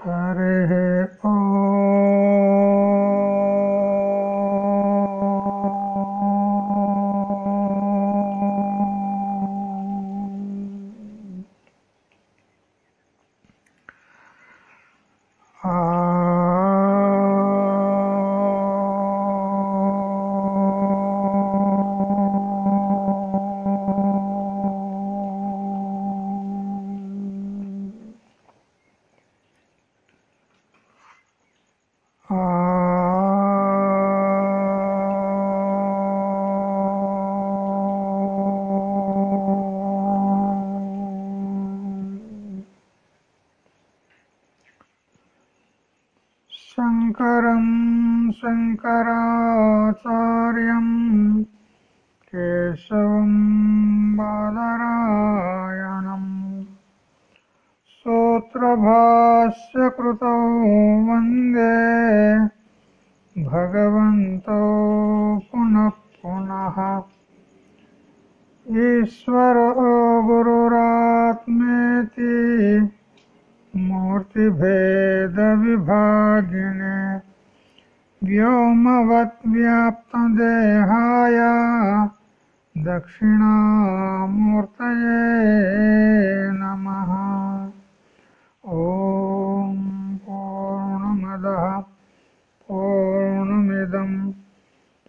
आ रहे हैं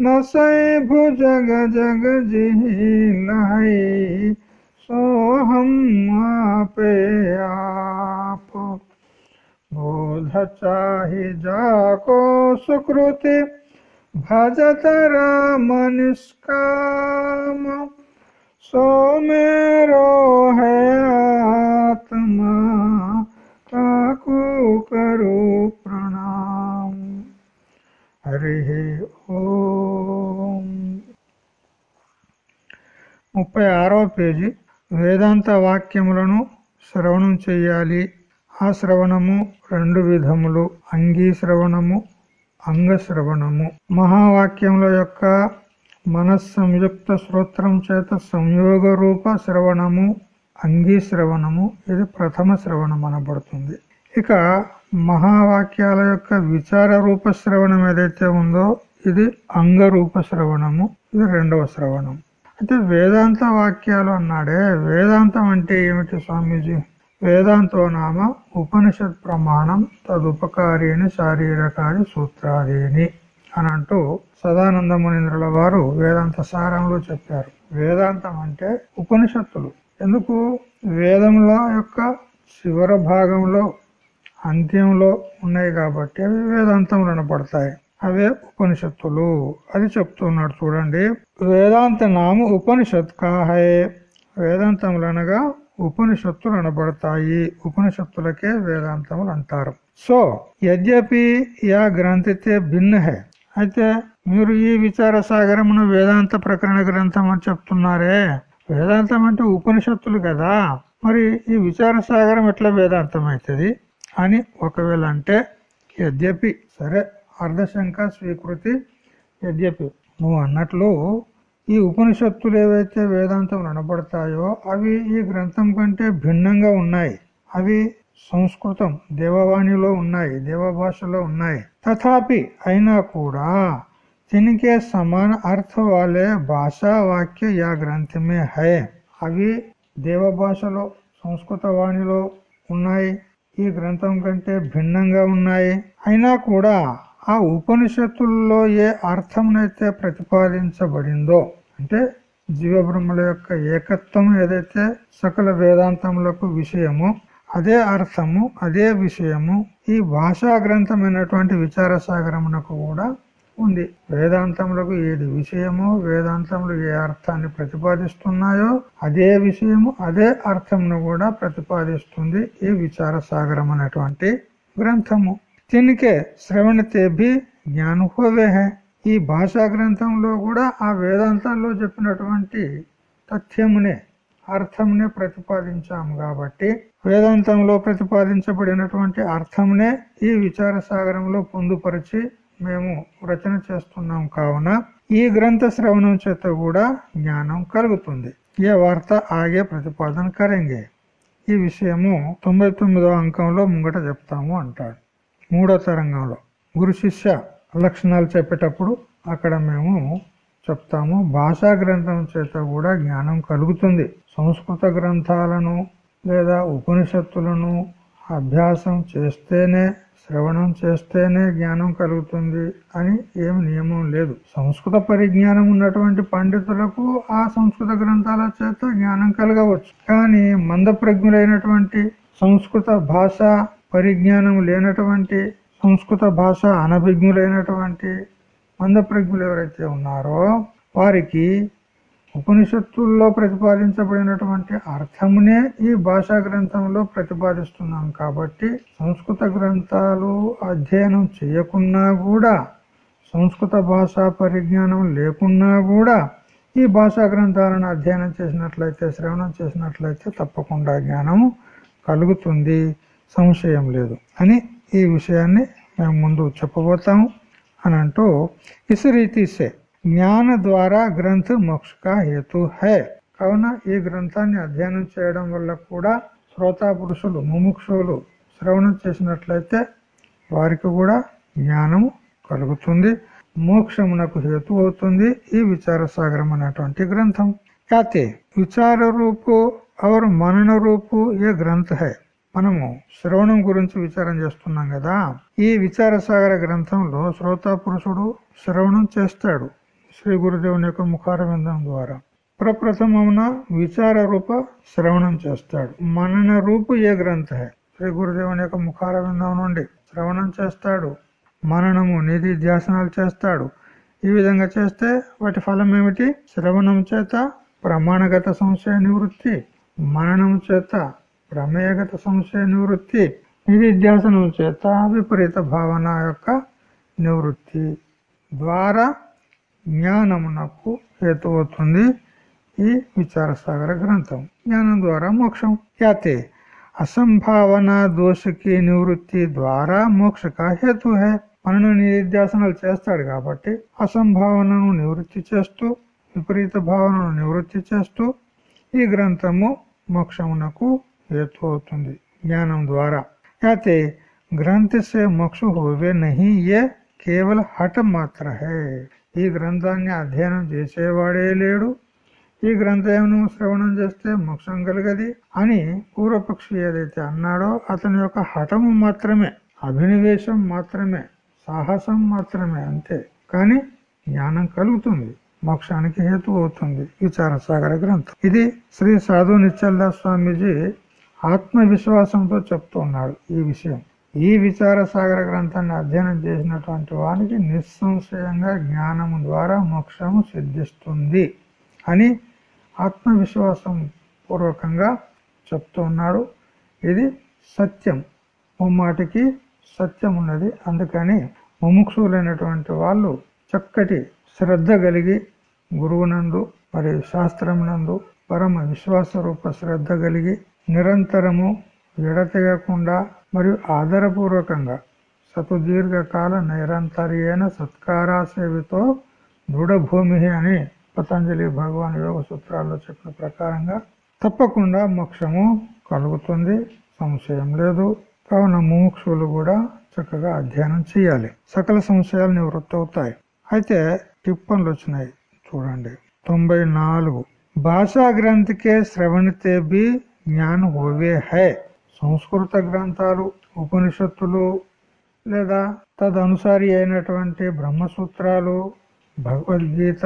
नसै भुजग जग जिहि लहै सो हम आपे आप। बोध चाहि जाको सुकृति, भजत राम निष्काम। सो मेरो है आत्मा, काकु करो प्रणाम। హరి ఓం ముప్పై ఆరవ పేజీ వేదాంత వాక్యములను శ్రవణం చెయ్యాలి ఆ శ్రవణము రెండు విధములు. అంగీ శ్రవణము అంగ శ్రవణము. మహావాక్యముల యొక్క మనస్సంయుక్త శ్రోత్రం చేత సంయోగ రూప శ్రవణము అంగీ శ్రవణము ఇది ప్రథమ శ్రవణం అనబడుతుంది. ఇక మహావాక్యాల యొక్క విచార రూప శ్రవణం ఏదైతే ఉందో ఇది అంగరూప శ్రవణము ఇది రెండవ శ్రవణం అయితే వేదాంత వాక్యాలు అన్నాడే వేదాంతం అంటే ఏమిటి స్వామీజీ? వేదాంతో నామ ఉపనిషత్ ప్రమాణం తదుపకారిని శారీరకాని సూత్రాదేని అని అంటూ సదానంద మునీంద్రుల వారు వేదాంత సారంలో చెప్పారు. వేదాంతం అంటే ఉపనిషత్తులు. ఎందుకు? వేదముల యొక్క చివర భాగంలో అంత్యంలో ఉన్నాయి కాబట్టి అవి వేదాంతములు అనబడతాయి అవే ఉపనిషత్తులు. అది చెప్తున్నాడు చూడండి. వేదాంత నామ ఉపనిషత్ కాహే వేదాంతములు అనగా ఉపనిషత్తులు అనబడతాయి. ఉపనిషత్తులకే వేదాంతములు అంటారు. సో యద్యపి యా గ్రంథితే భిన్న హే అయితే మీరు ఈ విచార సాగరమును వేదాంత ప్రకరణ గ్రంథం అని చెప్తున్నారే. వేదాంతం అంటే ఉపనిషత్తులు కదా. మరి ఈ విచార సాగరం ఎట్లా వేదాంతం అవుతుంది అని ఒకవేళ అంటే యద్యపి సరే. అర్ధశంక స్వీకృతి. యద్యపి నువ్వు అన్నట్లు ఈ ఉపనిషత్తులు ఏవైతే వేదాంతం అనబడతాయో అవి ఈ గ్రంథం కంటే భిన్నంగా ఉన్నాయి. అవి సంస్కృతం దేవవాణిలో ఉన్నాయి దేవభాషలో ఉన్నాయి. తథాపి అయినా కూడా తినికే సమాన అర్థ వాలే భాషా వాక్య యా గ్రంథమే హై. అవి దేవభాషలో సంస్కృత వాణిలో ఉన్నాయి. ఈ గ్రంథం కంటే భిన్నంగా ఉన్నాయి. అయినా కూడా ఆ ఉపనిషత్తుల్లో ఏ అర్థంనైతే ప్రతిపాదించబడిందో అంటే జీవబ్రహ్మల యొక్క ఏకత్వం ఏదైతే సకల వేదాంతములకు విషయము అదే అర్థము అదే విషయము ఈ భాషా గ్రంథమైనటువంటి విచార సాగరమునకు కూడా ఉంది. వేదాంతములకు ఏది విషయమో వేదాంతములు ఏ అర్థాన్ని ప్రతిపాదిస్తున్నాయో అదే విషయము అదే అర్థమును కూడా ప్రతిపాదిస్తుంది ఈ విచార సాగరం అనేటువంటి గ్రంథము. తినికే శ్రవణతే భీ హే. ఈ భాషా గ్రంథంలో కూడా ఆ వేదాంతాల్లో చెప్పినటువంటి తథ్యమునే అర్థమునే ప్రతిపాదించాము కాబట్టి వేదాంతంలో ప్రతిపాదించబడినటువంటి అర్థమునే ఈ విచార సాగరంలో పొందుపరిచి మేము రచన చేస్తున్నాం కావున ఈ గ్రంథ శ్రవణం చేత కూడా జ్ఞానం కలుగుతుంది. ఏ వార్త ఆగే ప్రతిపాదన కరెంగే. ఈ విషయము తొంభై తొమ్మిదో అంకంలో ముంగట చెప్తాము అంటాడు. మూడో తరంగంలో. గురు శిష్య లక్షణాలు చెప్పేటప్పుడు అక్కడ మేము చెప్తాము. భాషా గ్రంథం చేత కూడా జ్ఞానం కలుగుతుంది. సంస్కృత గ్రంథాలను లేదా ఉపనిషత్తులను అభ్యాసం చేస్తేనే శ్రవణం చేస్తేనే జ్ఞానం కలుగుతుంది అని ఏమి నియమం లేదు. సంస్కృత పరిజ్ఞానం ఉన్నటువంటి పండితులకు ఆ సంస్కృత గ్రంథాల చేత జ్ఞానం కలగవచ్చు. కానీ మందప్రజ్ఞులైనటువంటి సంస్కృత భాష పరిజ్ఞానం లేనటువంటి సంస్కృత భాష అనభిజ్ఞులైనటువంటి మందప్రజ్ఞులు ఎవరైతే ఉన్నారో వారికి ఉపనిషత్తుల్లో ప్రతిపాదించబడినటువంటి అర్థమునే ఈ భాషా గ్రంథంలో ప్రతిపాదిస్తున్నాం కాబట్టి సంస్కృత గ్రంథాలు అధ్యయనం చేయకున్నా కూడా సంస్కృత భాషా పరిజ్ఞానం లేకున్నా కూడా ఈ భాషా గ్రంథాలను అధ్యయనం చేసినట్లయితే శ్రవణం చేసినట్లయితే తప్పకుండా జ్ఞానము కలుగుతుంది. సంశయం లేదు అని ఈ విషయాన్ని మేము ముందు చెప్పబోతాము అని అంటూ ఇస్ రీతిసే జ్ఞాన ద్వారా గ్రంథ మోక్ష హేతు హే. కావున ఈ గ్రంథాన్ని అధ్యయనం చేయడం వల్ల కూడా శ్రోతా పురుషులు ముముక్షులు శ్రవణం చేసినట్లయితే వారికి కూడా జ్ఞానము కలుగుతుంది మోక్షమునకు హేతు అవుతుంది ఈ విచార సాగరం అనేటువంటి గ్రంథం. కాతే విచార రూపు और మనన రూపు ఏ గ్రంథ హై? మనము శ్రవణం గురించి విచారం చేస్తున్నాం కదా. ఈ విచార సాగర గ్రంథంలో శ్రోతా పురుషుడు శ్రవణం చేస్తాడు శ్రీ గురుదేవుని యొక్క ముఖారవిందం ద్వారా. ప్రప్రథమమున విచార రూప శ్రవణం చేస్తాడు. మనన రూపు ఏ గ్రంథ? శ్రీ గురుదేవుని యొక్క ముఖారవిందం నుండి శ్రవణం చేస్తాడు. మననము నిధి ధ్యాసనాలు చేస్తాడు. ఈ విధంగా చేస్తే వాటి ఫలం ఏమిటి? శ్రవణం చేత ప్రమాణగత సంశయ నివృత్తి. మననం చేత ప్రమేయగత సంశయ నివృత్తి. నిధిధ్యాసనం చేత విపరీత భావన యొక్క నివృత్తి ద్వారా జ్ఞానమునకు హేతు అవుతుంది ఈ విచారసాగర గ్రంథం. జ్ఞానం ద్వారా మోక్షం. యాతే అసంభావన దోషకి నివృత్తి ద్వారా మోక్షక హేతు హే. మనను నిధ్యాసనాలు చేస్తాడు కాబట్టి అసంభావనను నివృత్తి చేస్తూ విపరీత భావనను నివృత్తి చేస్తూ ఈ గ్రంథము మోక్షమునకు హేతు అవుతుంది జ్ఞానం ద్వారా. అయితే గ్రంథ సే మోక్ష హోవే నహి ఏ కేవల హఠ మాత్ర హే ఈ గ్రంథాన్ని అధ్యయనం చేసేవాడే లేడు. ఈ గ్రంథం శ్రవణం చేస్తే మోక్షం కలగది అని పూర్వపక్షి ఏదైతే అన్నాడో అతని యొక్క హఠము మాత్రమే అభినవేశం మాత్రమే సాహసం మాత్రమే అంతే. కానీ జ్ఞానం కలుగుతుంది మోక్షానికి హేతు అవుతుంది. విచారసాగర గ్రంథం. ఇది శ్రీ సాధు నిశ్చల్దాస్ స్వామీజీ ఆత్మవిశ్వాసంతో చెప్తున్నాడు ఈ విషయం. ఈ విచార సాగర గ్రంథాన్ని అధ్యయనం చేసినటువంటి వానికి నిస్సంశయంగా జ్ఞానము ద్వారా మోక్షము సిద్ధిస్తుంది అని ఆత్మవిశ్వాసం పూర్వకంగా చెప్తున్నాడు. ఇది సత్యం. ముమ్మాటికి సత్యం ఉన్నది అందుకని ముముక్షులైనటువంటి వాళ్ళు చక్కటి శ్రద్ధ కలిగి గురువునందు మరి శాస్త్రమునందు పరమ విశ్వాస రూప శ్రద్ధ కలిగి నిరంతరము ఎడతెగకుండా మరియు ఆధారపూర్వకంగా సతుదీర్ఘకాల నైరంతర్యేన సత్కారా సేవితో దృఢభూమి అని పతంజలి భగవాన్ యోగ సూత్రాల్లో చెప్పిన ప్రకారంగా తప్పకుండా మోక్షము కలుగుతుంది సంశయం లేదు. కావున ముముక్షులు కూడా చక్కగా అధ్యయనం చేయాలి. సకల సంశయాలు నివృత్తి అవుతాయి. అయితే టిప్పన్లు వచ్చినాయి. చూడండి. తొంభై నాలుగు. భాషా గ్రంథికే శ్రవణితే బి జ్ఞాన్ హోవే హై. సంస్కృత గ్రంథాలు ఉపనిషత్తులు లేదా తదనుసారి అయినటువంటి బ్రహ్మసూత్రాలు భగవద్గీత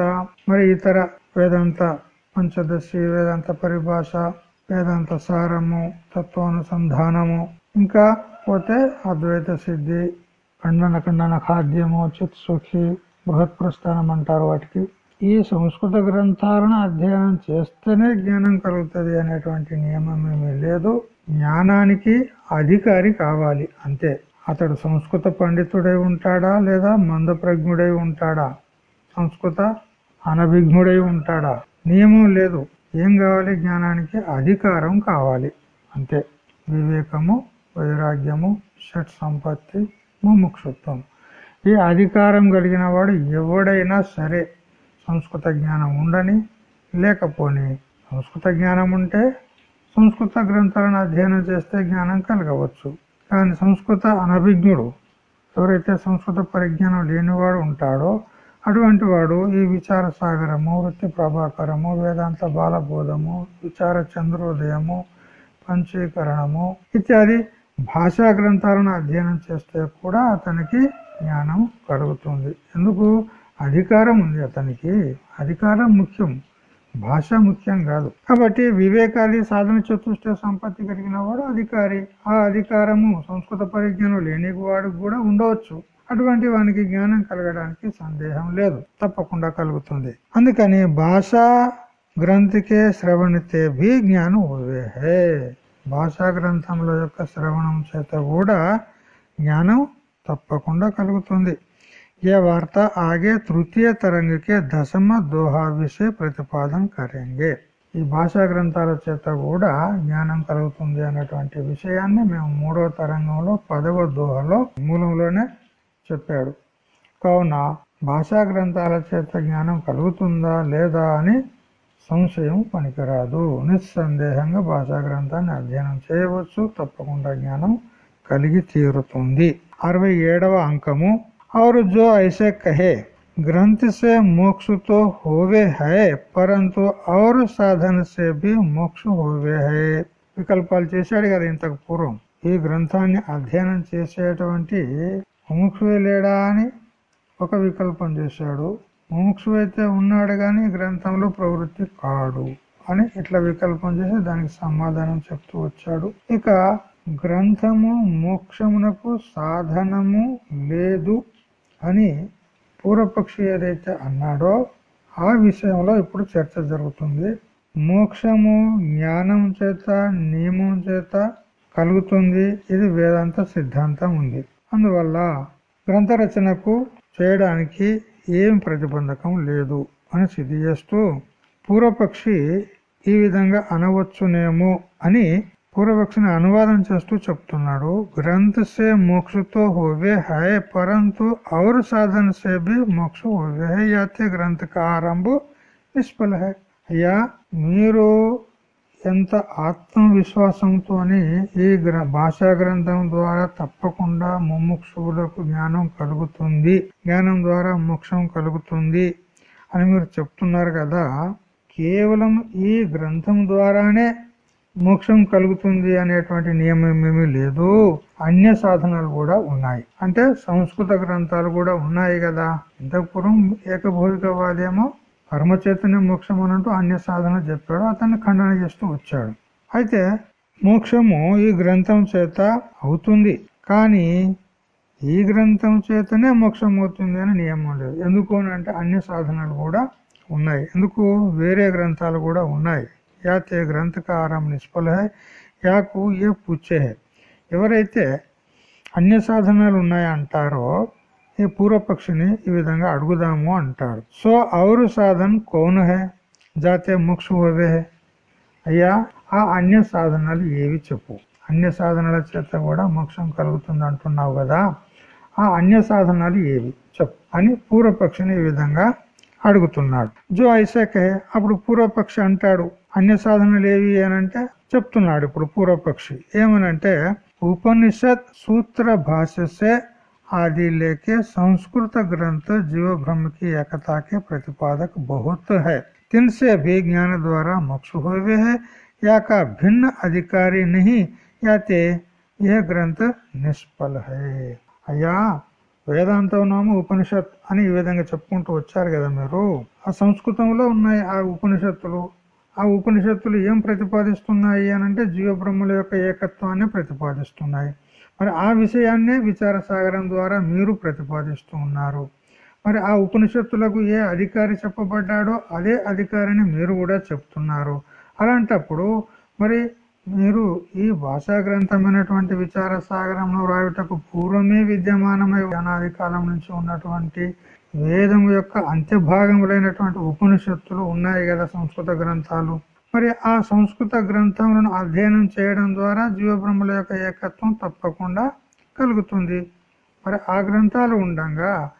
మరి ఇతర వేదాంత పంచదశి వేదాంత పరిభాష వేదాంత సారము తత్వానుసంధానము ఇంకా పోతే అద్వైత సిద్ధి ఖండన ఖండన ఖాద్యము చిత్సుఖి బృహత్ ప్రస్థానం అంటారు వాటికి. ఈ సంస్కృత గ్రంథాలను అధ్యయనం చేస్తేనే జ్ఞానం కలుగుతుంది అనేటువంటి నియమం ఏమీ లేదు. జ్ఞానానికి అధికారి కావాలి అంతే. అతడు సంస్కృత పండితుడై ఉంటాడా లేదా మందప్రజ్ఞుడై ఉంటాడా? సంస్కృత అనభిజ్ఞుడై ఉంటాడా? నియమం లేదు. ఏం కావాలి? జ్ఞానానికి అధికారం కావాలి అంతే. వివేకము వైరాగ్యము షట్ సంపత్తి ముముక్షుత్వం. ఈ అధికారం కలిగిన వాడు ఎవడైనా సరే సంస్కృత జ్ఞానం ఉండని లేకపోని సంస్కృత జ్ఞానం ఉంటే సంస్కృత గ్రంథాలను అధ్యయనం చేస్తే జ్ఞానం కలగవచ్చు. కానీ సంస్కృత అనభిజ్ఞుడు ఎవరైతే సంస్కృత పరిజ్ఞానం లేనివాడు ఉంటాడో అటువంటి వాడు ఈ విచార సాగరము వృత్తి ప్రభాకరము వేదాంత బాలబోధము విచార చంద్రోదయము పంచీకరణము ఇత్యాది భాషా గ్రంథాలను అధ్యయనం చేస్తే కూడా అతనికి జ్ఞానం కలుగుతుంది. ఎందుకు? అధికారం ఉంది అతనికి. అధికారం ముఖ్యం. భాష ముఖ్యం కాదు. కాబట్టి వివేకాది సాధన చతుష్ట సంపత్తి కలిగిన వాడు అధికారి. ఆ అధికారము సంస్కృత పరిజ్ఞానం లేని వాడికి కూడా ఉండవచ్చు. అటువంటి వానికి జ్ఞానం కలగడానికి సందేహం లేదు. తప్పకుండా కలుగుతుంది. అందుకని భాషా గ్రంథికే శ్రవణితే భీ జ్ఞానం ఉవేహే భాషా గ్రంథముల యొక్క శ్రవణం చేత కూడా జ్ఞానం తప్పకుండా కలుగుతుంది. ये वार्ता आगे तृतीय तरंग के దశమ దోహా విషయ ప్రతిపాదన కరెంగే ఈ భాషా గ్రంథాల చేత కూడా జ్ఞానం కలుగుతుంది అన్నటువంటి విషయాన్ని మేము మూడో తరంగంలో పదవ దోహలో మూలంలోనే చెప్పాడు కావున భాషా గ్రంథాల చేత జ్ఞానం కలుగుతుందా లేదా అని సంశయం పనికిరాదు నిస్సందేహంగా భాషా గ్రంథాన్ని అధ్యయనం చేయవచ్చు తప్పకుండా జ్ఞానం కలిగి తీరుతుంది అరవై ఏడవ అంకము और जो ऐसे कहे ग्रंथ से मोक्ष तो होवे है परंतु और సాధన से भी మోక్ష హోవే హై వికల్పాలు చేశాడు కదా ఇంతకు పూర్వం ఈ గ్రంథాన్ని అధ్యయనం చేసేటువంటి ముముక్షువే లేడా అని ఒక వికల్పం చేశాడు ముముక్షు అయితే ఉన్నాడు గాని గ్రంథంలో ప్రవృత్తి కాడు అని ఇట్లా వికల్పం చేసి దానికి సమాధానం చెప్తూ వచ్చాడు ఇక గ్రంథము మోక్షమునకు సాధనము లేదు అని పూర్వపక్షి ఏదైతే అన్నాడో ఆ విషయంలో ఇప్పుడు చర్చ జరుగుతుంది. మోక్షము జ్ఞానం చేత నియమం చేత కలుగుతుంది. ఇది వేదాంత సిద్ధాంతం ఉంది. అందువల్ల గ్రంథ రచనకు చేయడానికి ఏం ప్రతిబంధకం లేదు అని సిద్ధి చేస్తూ పూర్వపక్షి ఈ విధంగా అనవచ్చునేమో అని పూర్వపక్షిని అనువాదం చేస్తూ చెప్తున్నాడు గ్రంథ సే మోక్షతో హోవే హై పరంతు ఔర్ సాధన సే భీ మోక్ష హోవే హై యాతే గ్రంథ ఆరంభ నిష్ఫల హై అయ్యా మీరు ఎంత ఆత్మవిశ్వాసంతోని ఈ గ్ర భాషా గ్రంథం ద్వారా తప్పకుండా ముముక్షువులకు జ్ఞానం కలుగుతుంది జ్ఞానం ద్వారా మోక్షం కలుగుతుంది అని మీరు చెప్తున్నారు కదా కేవలం ఈ గ్రంథం ద్వారానే మోక్షం కలుగుతుంది అనేటువంటి నియమం ఏమీ లేదు. అన్య సాధనాలు కూడా ఉన్నాయి. అంటే సంస్కృత గ్రంథాలు కూడా ఉన్నాయి కదా. ఇంతకు పూర్వం ఏకభౌతికవాదేమో కర్మచేతనే మోక్షం అనంటూ అన్య సాధన చెప్పాడు. అతన్ని ఖండన చేస్తూ వచ్చాడు. అయితే మోక్షము ఈ గ్రంథం చేత అవుతుంది. కానీ ఈ గ్రంథం చేతనే మోక్షం అవుతుంది అని నియమం లేదు. ఎందుకు అంటే అన్య సాధనాలు కూడా ఉన్నాయి. ఎందుకు? వేరే గ్రంథాలు కూడా ఉన్నాయి. యా తే గ్రంథకారం నిష్ఫల యాకు ఏ పూచే హై ఎవరైతే అన్య సాధనాలు ఉన్నాయంటారో ఈ పూర్వపక్షిని ఈ విధంగా అడుగుదాము అంటాడు సో ఔరు సాధన్ కౌన్ హే జాతే మోక్ష హోవే అయ్యా ఆ అన్య సాధనాలు ఏవి చెప్పు? అన్య సాధనాల చేత కూడా మోక్షం కలుగుతుంది అంటున్నావు కదా ఆ అన్య సాధనాలు ఏవి చెప్పు అని పూర్వపక్షిని ఈ విధంగా అడుగుతున్నాడు. జో ఐసాకే అప్పుడు పూర్వపక్షి అంటాడు అన్య సాధనలు ఏవి అనంటే చెప్తున్నాడు ఇప్పుడు పూర్వపక్షి ఏమనంటే ఉపనిషత్ సూత్ర భాషసే आदि लेके संस्कृत ग्रंथ जीव ब्रह्म की एकता के प्रतिपादक बहुत है तिनसे भी ज्ञान द्वारा मोक्ष हुए है या का भिन्न अधिकारी नहीं याते यह గ్రంథ నిష్ఫల హే అయ్యా వేదాంతనాము ఉపనిషత్ అని ఈ విధంగా చెప్పుకుంటూ వచ్చారు కదా మీరు ఆ సంస్కృతంలో ఉన్నాయి ఆ ఉపనిషత్తులు ఆ ఉపనిషత్తులు ఏం ప్రతిపాదిస్తున్నాయి అని అంటే జీవబ్రహ్మల యొక్క ఏకత్వాన్ని ప్రతిపాదిస్తున్నాయి. మరి ఆ విషయాన్నే విచార సాగరం ద్వారా మీరు ప్రతిపాదిస్తూ ఉన్నారు. మరి ఆ ఉపనిషత్తులకు ఏ అధికారి చెప్పబడ్డాడో అదే అధికారిని మీరు కూడా చెప్తున్నారు. అలాంటప్పుడు మరి మీరు ఈ భాషా గ్రంథమైనటువంటి విచార సాగరంలో రాయుటకు పూర్వమే విద్యమానమై అనాది కాలం నుంచి ఉన్నటువంటి వేదం యొక్క అంత్యభాగములైనటువంటి ఉపనిషత్తులు ఉన్నాయి కదా సంస్కృత గ్రంథాలు. మరి ఆ సంస్కృత గ్రంథములను అధ్యయనం చేయడం ద్వారా జీవబ్రహ్మల యొక్క ఏకత్వం తప్పకుండా కలుగుతుంది. మరి ఆ గ్రంథాలు ఉండగా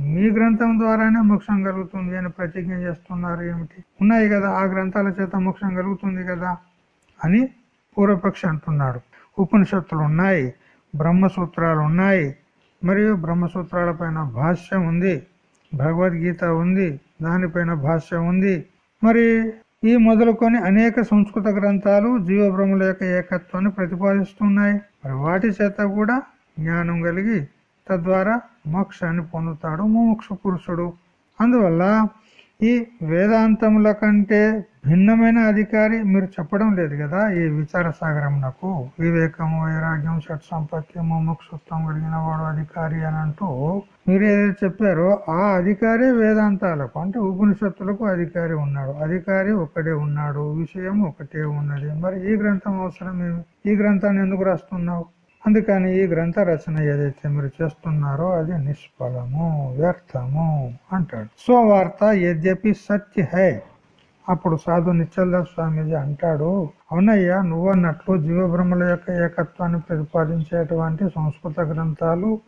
మీ గ్రంథం ద్వారానే మోక్షం కలుగుతుంది అని ప్రతిజ్ఞ చేస్తున్నారు ఏమిటి? ఉన్నాయి కదా ఆ గ్రంథాల చేత మోక్షం కలుగుతుంది కదా అని పూర్వపక్షి అంటున్నాడు. ఉపనిషత్తులు ఉన్నాయి బ్రహ్మసూత్రాలు ఉన్నాయి మరియు బ్రహ్మసూత్రాల పైన భాష్యం ఉంది. భగవద్గీత ఉంది దానిపైన భాష్యం ఉంది. మరి ఈ మొదలుకొని అనేక సంస్కృత గ్రంథాలు జీవబ్రహ్మల యొక్క ఏకత్వాన్ని ప్రతిపాదిస్తున్నాయి. మరి వాటి చేత కూడా జ్ఞానం కలిగి తద్వారా మోక్షాన్ని పొందుతాడు మోక్ష పురుషుడు. అందువల్ల ఈ వేదాంతముల కంటే భిన్నమైన అధికారి మీరు చెప్పడం లేదు కదా ఈ విచార సాగరం వివేకము వైరాగ్యం షట్ సంపత్తి మోక్షత్వం కలిగిన వాడు అధికారి అని అంటూ మీరు ఏదైతే చెప్పారో ఆ అధికారే వేదాంతాలకు అంటే ఉపనిషత్తులకు అధికారి ఉన్నాడు. అధికారి ఒకటే ఉన్నాడు. విషయం ఒకటే ఉన్నది. మరి ఈ గ్రంథం అవసరం ఏమి? ఈ గ్రంథాన్ని ఎందుకు రాస్తున్నావు? అందుకని ఈ గ్రంథ రచన ఏదైతే మీరు చేస్తున్నారో అది నిష్ఫలము వ్యర్థము అంటాడు. స్వవార్త యద్యపి సత్య హై. అప్పుడు సాధు నిశ్చలదాస్ స్వామీజీ అంటాడు అవునయ్యా నువ్వన్నట్లు జీవబ్రహ్మల యొక్క ఏకత్వాన్ని ప్రతిపాదించేటువంటి సంస్కృత గ్రంథాలు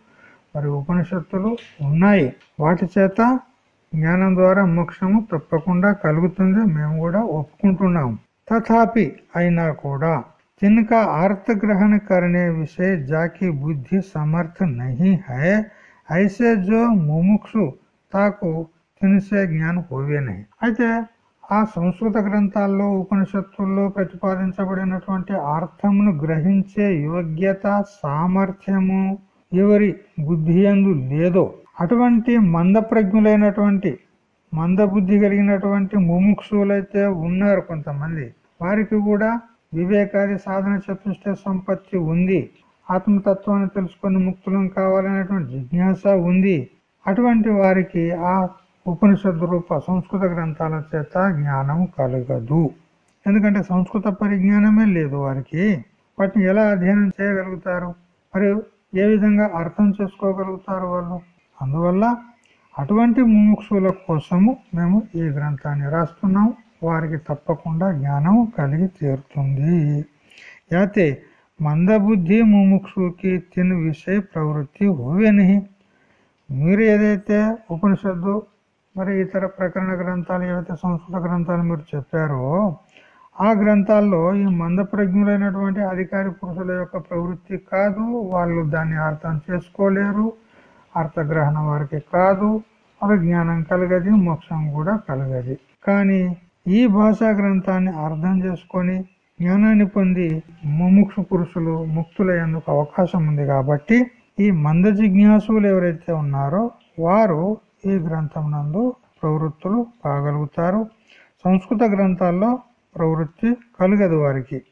మరి ఉపనిషత్తులు ఉన్నాయి వాటి చేత జ్ఞానం ద్వారా మోక్షము తప్పకుండా కలుగుతుంది మేము కూడా ఒప్పుకుంటున్నాం తథాపి అయినా కూడా जिनका अर्थ ग्रहण करने विषय जाकी बुद्धि समर्थ नहीं है ऐसे जो मुमुक्षु తాకు తినిసే జ్ఞానం హోవే నహి అయితే ఆ సంస్కృత గ్రంథాల్లో ఉపనిషత్తుల్లో ప్రతిపాదించబడినటువంటి అర్థమును గ్రహించే యోగ్యత సామర్థ్యము ఎవరి బుద్ధి ఎందు లేదో అటువంటి మందప్రజ్ఞులైనటువంటి మందబుద్ధి కలిగినటువంటి ముముక్షులైతే ఉన్నారు కొంతమంది. వారికి కూడా వివేకాది సాధన చతుష్ట సంపత్తి ఉంది. ఆత్మతత్వాన్ని తెలుసుకొని ముక్తులం కావాలనేటువంటి జిజ్ఞాస ఉంది. అటువంటి వారికి ఆ ఉపనిషత్తు రూప సంస్కృత గ్రంథాల చేత జ్ఞానం కలగదు. ఎందుకంటే సంస్కృత పరిజ్ఞానమే లేదు వారికి. వాటిని ఎలా అధ్యయనం చేయగలుగుతారు? మరియు ఏ విధంగా అర్థం చేసుకోగలుగుతారు వాళ్ళు? అందువల్ల అటువంటి ముముక్షుల కోసము మేము ఈ గ్రంథాన్ని రాస్తున్నాం వారికి తప్పకుండా జ్ఞానం కలిగి తీరుతుంది. అయితే మందబుద్ధి ముముక్షుకి తిన్ విషయ ప్రవృత్తి హోవేని మీరు ఏదైతే ఉపనిషత్తు మరి ఇతర ప్రకరణ గ్రంథాలు ఏవైతే సంస్కృత గ్రంథాలు మీరు చెప్పారో ఆ గ్రంథాల్లో ఈ మంద ప్రజ్ఞులైనటువంటి అధికారి పురుషుల యొక్క ప్రవృత్తి కాదు. వాళ్ళు దాన్ని అర్థం చేసుకోలేరు. అర్థగ్రహణం వారికి కాదు. వాళ్ళ జ్ఞానం కలగది మోక్షం కూడా కలగది. కానీ ఈ భాషా గ్రంథాన్ని అర్థం చేసుకొని జ్ఞానాన్ని పొంది ముముక్షు పురుషులు ముక్తులయ్యేందుకు అవకాశం ఉంది కాబట్టి ఈ మంద జిజ్ఞాసులు ఎవరైతే ఉన్నారో వారు ఈ గ్రంథం నందు ప్రవృత్తులు కాగలుగుతారు. సంస్కృత గ్రంథాల్లో ప్రవృత్తి కలగదు వారికి.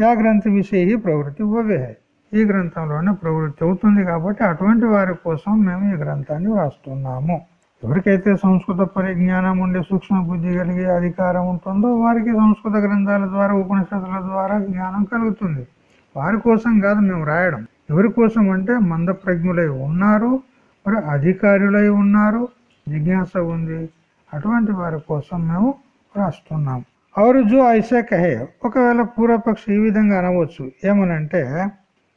యా గ్రంథ విషయ ప్రవృత్తి ఓవే ఈ గ్రంథంలోనే ప్రవృత్తి అవుతుంది కాబట్టి అటువంటి వారి కోసం మేము ఈ గ్రంథాన్ని వ్రాస్తున్నాము. ఎవరికైతే సంస్కృత పరిజ్ఞానం ఉండే సూక్ష్మ బుద్ధి కలిగే అధికారం ఉంటుందో వారికి సంస్కృత గ్రంథాల ద్వారా ఉపనిషత్తుల ద్వారా జ్ఞానం కలుగుతుంది. వారి కోసం కాదు మేము రాయడం. ఎవరి కోసం అంటే మంద ప్రజ్ఞులై ఉన్నారు మరి అధికారులై ఉన్నారు జిజ్ఞాస ఉంది. అటువంటి వారి కోసం మేము రాస్తున్నాం అవరు జో ఐసే కహే ఒకవేళ పూర్వపక్ష ఈ విధంగా అనవచ్చు ఏమనంటే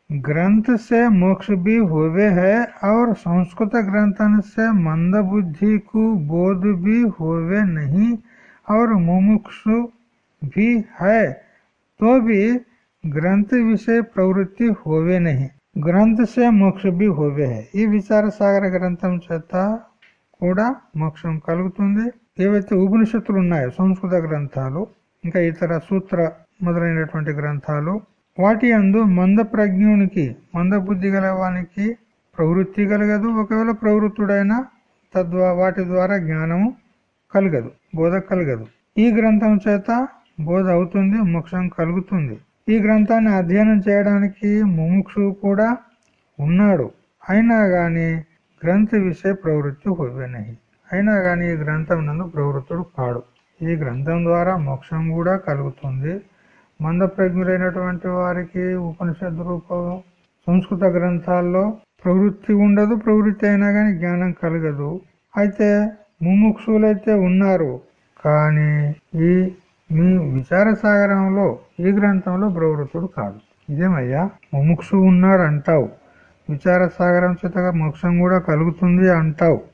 గ్రంథ సే మోక్ష బి హోవే హే అవర్ సంస్కృత గ్రంథన్ సే మందబుద్ధి కు బోధ బి హోవే నహి అవర్ ముముక్షు బి హే తోబి గ్రంథ విషయ ప్రవృత్తి హోవే నహి. గ్రంథ సే మోక్ష బి హోవే హే. ఈ విచార సాగర గ్రంథం చేత కూడా మోక్షం కలుగుతుంది. ఏవైతే ఉపనిషత్తులు ఉన్నాయో సంస్కృత గ్రంథాలు ఇంకా ఇతర సూత్ర మొదలైనటువంటి గ్రంథాలు వాటి అందు మంద ప్రజ్ఞునికి మంద బుద్ధి గలవానికి ప్రవృత్తి కలగదు. ఒకవేళ ప్రవృత్తుడైనా తద్వా వాటి ద్వారా జ్ఞానము కలగదు బోధ కలగదు. ఈ గ్రంథం చేత బోధ అవుతుంది మోక్షం కలుగుతుంది. ఈ గ్రంథాన్ని అధ్యయనం చేయడానికి ముముక్షు కూడా ఉన్నాడు. అయినా గాని గ్రంథ విషయ ప్రవృత్తి హోవెనహి. అయినా గాని ఈ గ్రంథం నందు ప్రవృత్తుడు కాడు. ఈ గ్రంథం ద్వారా మోక్షం కూడా కలుగుతుంది. మందప్రజ్ఞులైనటువంటి వారికి ఉపనిషద్ రూపం సంస్కృత గ్రంథాల్లో ప్రవృత్తి ఉండదు ప్రవృత్తి అయినా కానీ జ్ఞానం కలగదు. అయితే ముముక్షులైతే ఉన్నారు. కానీ ఈ మీ విచార సాగరంలో ఈ గ్రంథంలో ప్రవృత్తుడు కాదు ఇదేమయ్యా? ముముక్షు ఉన్నాడు అంటావు విచార సాగరం చేతగా మోక్షం కూడా కలుగుతుంది అంటావు.